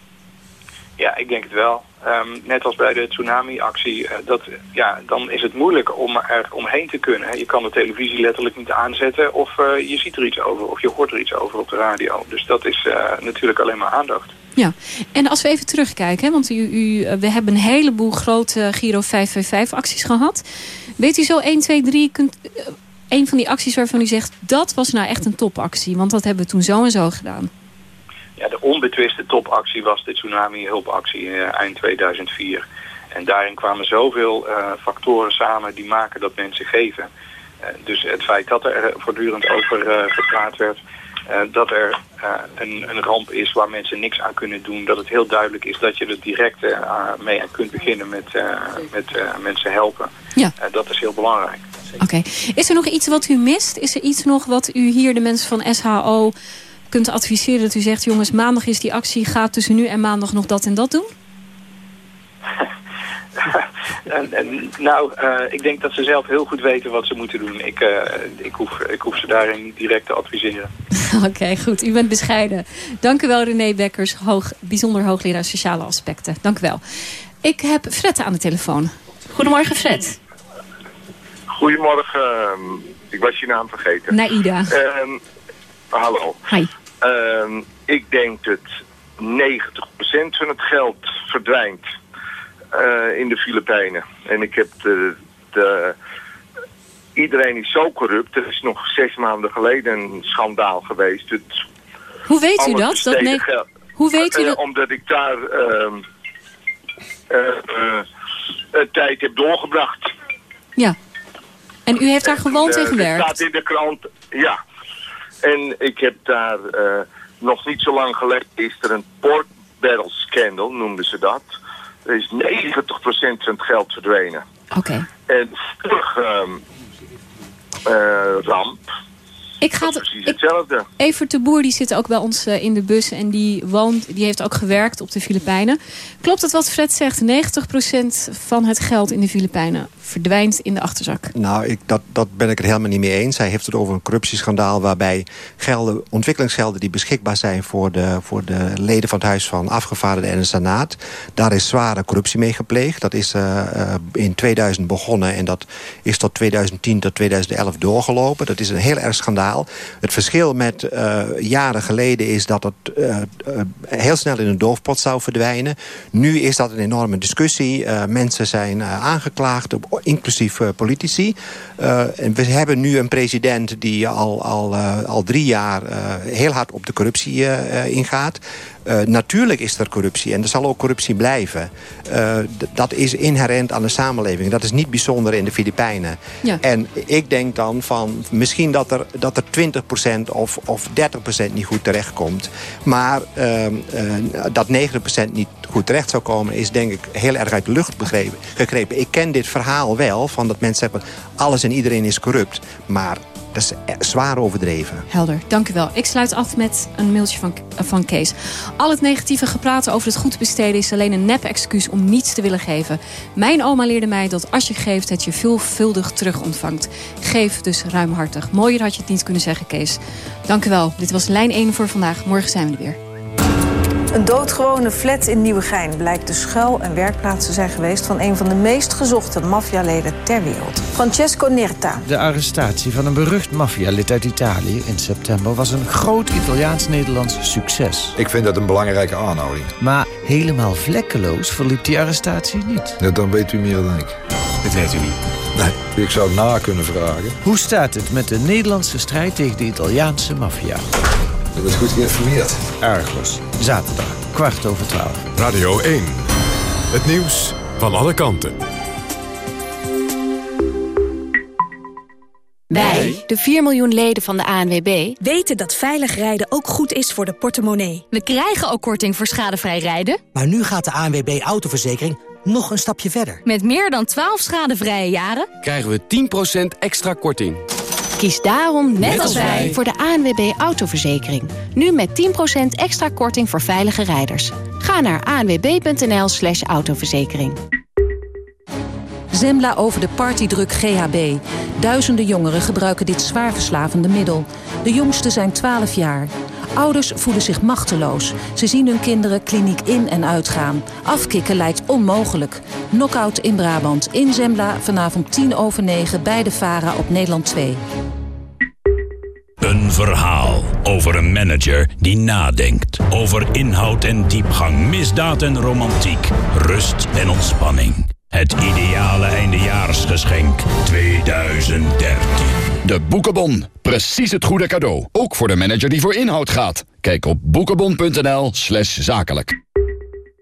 Ja, ik denk het wel. Um, net als bij de tsunami-actie, uh, dat, ja, dan is het moeilijk om er omheen te kunnen. Je kan de televisie letterlijk niet aanzetten of uh, je ziet er iets over of je hoort er iets over op de radio. Dus dat is uh, natuurlijk alleen maar aandacht. Ja, en als we even terugkijken, want u, u, we hebben een heleboel grote Giro 555-acties gehad. Weet u zo 1, 2, 3, kunt, een van die acties waarvan u zegt, dat was nou echt een topactie, want dat hebben we toen zo en zo gedaan. Ja, de onbetwiste topactie was de tsunami-hulpactie uh, eind 2004. En daarin kwamen zoveel uh, factoren samen die maken dat mensen geven. Uh, dus het feit dat er voortdurend over gepraat werd... dat er een, een, ramp is waar mensen niks aan kunnen doen... dat het heel duidelijk is dat je er direct mee kunt beginnen met, met mensen helpen. Ja. dat is heel belangrijk. Oké. Okay. Is er nog iets wat u mist? Is er iets nog wat u hier de mensen van SHO kunt adviseren dat u zegt... jongens, maandag is die actie, gaat tussen nu en maandag nog dat en dat doen? en, en, nou, uh, ik denk dat ze zelf heel goed weten wat ze moeten doen. Ik, uh, ik, hoef, ik hoef ze daarin niet direct te adviseren. Oké, okay, goed. U bent bescheiden. Dank u wel, René Bekkers, hoog, bijzonder hoogleraar sociale aspecten. Dank u wel. Ik heb Fred aan de telefoon. Goedemorgen, Fred. Goedemorgen. Ik was je naam vergeten. Naida. Uh, Hallo. Hi. Ehm, ik denk dat 90% van het geld verdwijnt eh, in de Filipijnen. En ik heb de, de, iedereen is zo corrupt. Er is nog zes maanden geleden een schandaal geweest. Het, Hoe weet u dat? dat nee... Hoe weet u Eh, dat? omdat ik daar ehm, eh, tijd heb doorgebracht. Ja. En u heeft daar gewoon Eh, tegen Het gewerkt? staat in de krant, ja. En ik heb daar eh, nog niet zo lang geleden is er een pork barrel scandal, noemden ze dat. Er is 90% van het geld verdwenen. Oké. En vorige ehm, eh, ramp, Ik ga het, precies hetzelfde. Evert de Boer die zit ook bij ons eh, in de bus en die woont, die heeft ook gewerkt op de Filipijnen. Klopt het wat Fred zegt? 90% van het geld in de Filipijnen verdwijnt in de achterzak. Nou, ik, dat, dat ben ik het helemaal niet mee eens. Hij heeft het over een corruptieschandaal... waarbij gelden, ontwikkelingsgelden die beschikbaar zijn... Voor de, voor de leden van het Huis van Afgevaardigden en de Senaat... daar is zware corruptie mee gepleegd. Dat is eh, eh, in 2000 begonnen en dat is tot 2010 tot 2011 doorgelopen. Dat is een heel erg schandaal. Het verschil met eh, jaren geleden is dat het heel snel in een doofpot zou verdwijnen. Nu is dat een enorme discussie. Mensen zijn aangeklaagd, inclusief eh, politici. Eh, en we hebben nu een president die al, al, eh, al drie jaar heel hard op de corruptie ingaat. Natuurlijk is er corruptie en er zal ook corruptie blijven. Dat is inherent aan de samenleving. Dat is niet bijzonder in de Filipijnen. Ja. En ik denk dan van misschien dat er, dat er 20% of, of 30% niet goed terechtkomt. Maar ehm, eh, dat 90% niet goed terecht zou komen... is denk ik heel erg uit de lucht begrepen, gegrepen. Ik ken dit verhaal wel, van dat mensen zeggen... alles en iedereen is corrupt. Maar dat is eh, zwaar overdreven. Helder, dank u wel. Ik sluit af met een mailtje van, van Kees. Al het negatieve gepraat over het goed besteden... is alleen een nep-excuus om niets te willen geven. Mijn oma leerde mij dat als je geeft... het je veelvuldig terug ontvangt. Geef dus ruimhartig. Mooier had je het niet kunnen zeggen, Kees. Dank u wel. Dit was Lijn 1 voor vandaag. Morgen zijn we er weer. Een doodgewone flat in Nieuwegein blijkt de schuil- en werkplaats te zijn geweest... van een van de meest gezochte maffialeden ter wereld. Francesco Nerta. De arrestatie van een berucht maffialid uit Italië in september... was een groot Italiaans-Nederlands succes. Ik vind dat een belangrijke aanhouding. Maar helemaal vlekkeloos verliep die arrestatie niet. Ja, dan weet u meer dan ik. Dat weet u niet. Nee, ik zou het na kunnen vragen. Hoe staat het met de Nederlandse strijd tegen de Italiaanse maffia? Je bent goed geïnformeerd. Argos, zaterdag, kwart over twaalf. Radio 1. Het nieuws van alle kanten. Wij, de 4 miljoen leden van de ANWB... weten dat veilig rijden ook goed is voor de portemonnee. We krijgen ook korting voor schadevrij rijden. Maar nu gaat de ANWB Autoverzekering nog een stapje verder. Met meer dan 12 schadevrije jaren... krijgen we 10% extra korting. Kies daarom, net, als wij, voor de ANWB Autoverzekering. Nu met 10% extra korting voor veilige rijders. Ga naar anwb.nl slash autoverzekering. Zembla over de partydruk GHB. Duizenden jongeren gebruiken dit zwaar verslavende middel. De jongsten zijn 12 jaar. Ouders voelen zich machteloos. Ze zien hun kinderen kliniek in en uitgaan. Afkicken lijkt onmogelijk. Knockout in Brabant. In Zembla vanavond 10 over 9 bij de VARA op Nederland 2. Een verhaal over een manager die nadenkt. Over inhoud en diepgang, misdaad en romantiek, rust en ontspanning. Het ideale eindejaarsgeschenk 2013. De Boekenbon. Precies het goede cadeau. Ook voor de manager die voor inhoud gaat. Kijk op boekenbon.nl slash zakelijk.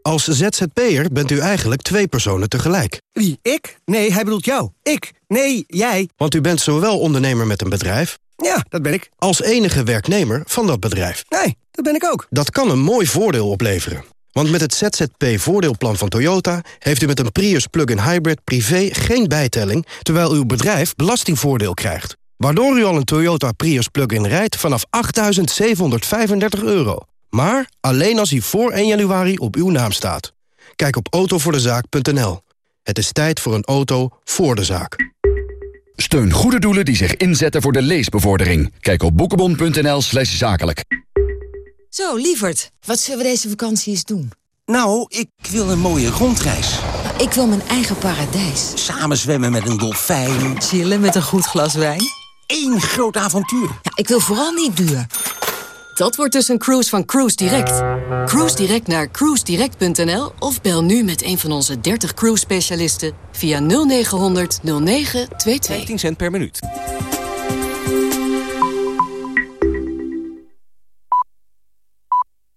Als ZZP'er bent u eigenlijk twee personen tegelijk. Wie, ik? Nee, hij bedoelt jou. Ik? Nee, jij. Want u bent zowel ondernemer met een bedrijf... Ja, dat ben ik. ...als enige werknemer van dat bedrijf. Nee, dat ben ik ook. Dat kan een mooi voordeel opleveren. Want met het ZZP-voordeelplan van Toyota... heeft u met een Prius plug-in hybrid privé geen bijtelling... terwijl uw bedrijf belastingvoordeel krijgt. Waardoor u al een Toyota Prius plug-in rijdt vanaf 8.735 euro. Maar alleen als hij voor 1 januari op uw naam staat. Kijk op autovoordezaak.nl. Het is tijd voor een auto voor de zaak. Steun goede doelen die zich inzetten voor de leesbevordering. Kijk op boekenbon.nl slash zakelijk. Zo, lieverd, wat zullen we deze vakantie eens doen? Nou, ik wil een mooie rondreis. Ik wil mijn eigen paradijs. Samen zwemmen met een dolfijn. Chillen met een goed glas wijn. Eén groot avontuur. Ja, ik wil vooral niet duur. Dat wordt dus een cruise van Cruise Direct. Cruise Direct naar cruisedirect.nl of bel nu met een van onze 30 cruise specialisten via 0900 0922. 15 cent per minuut.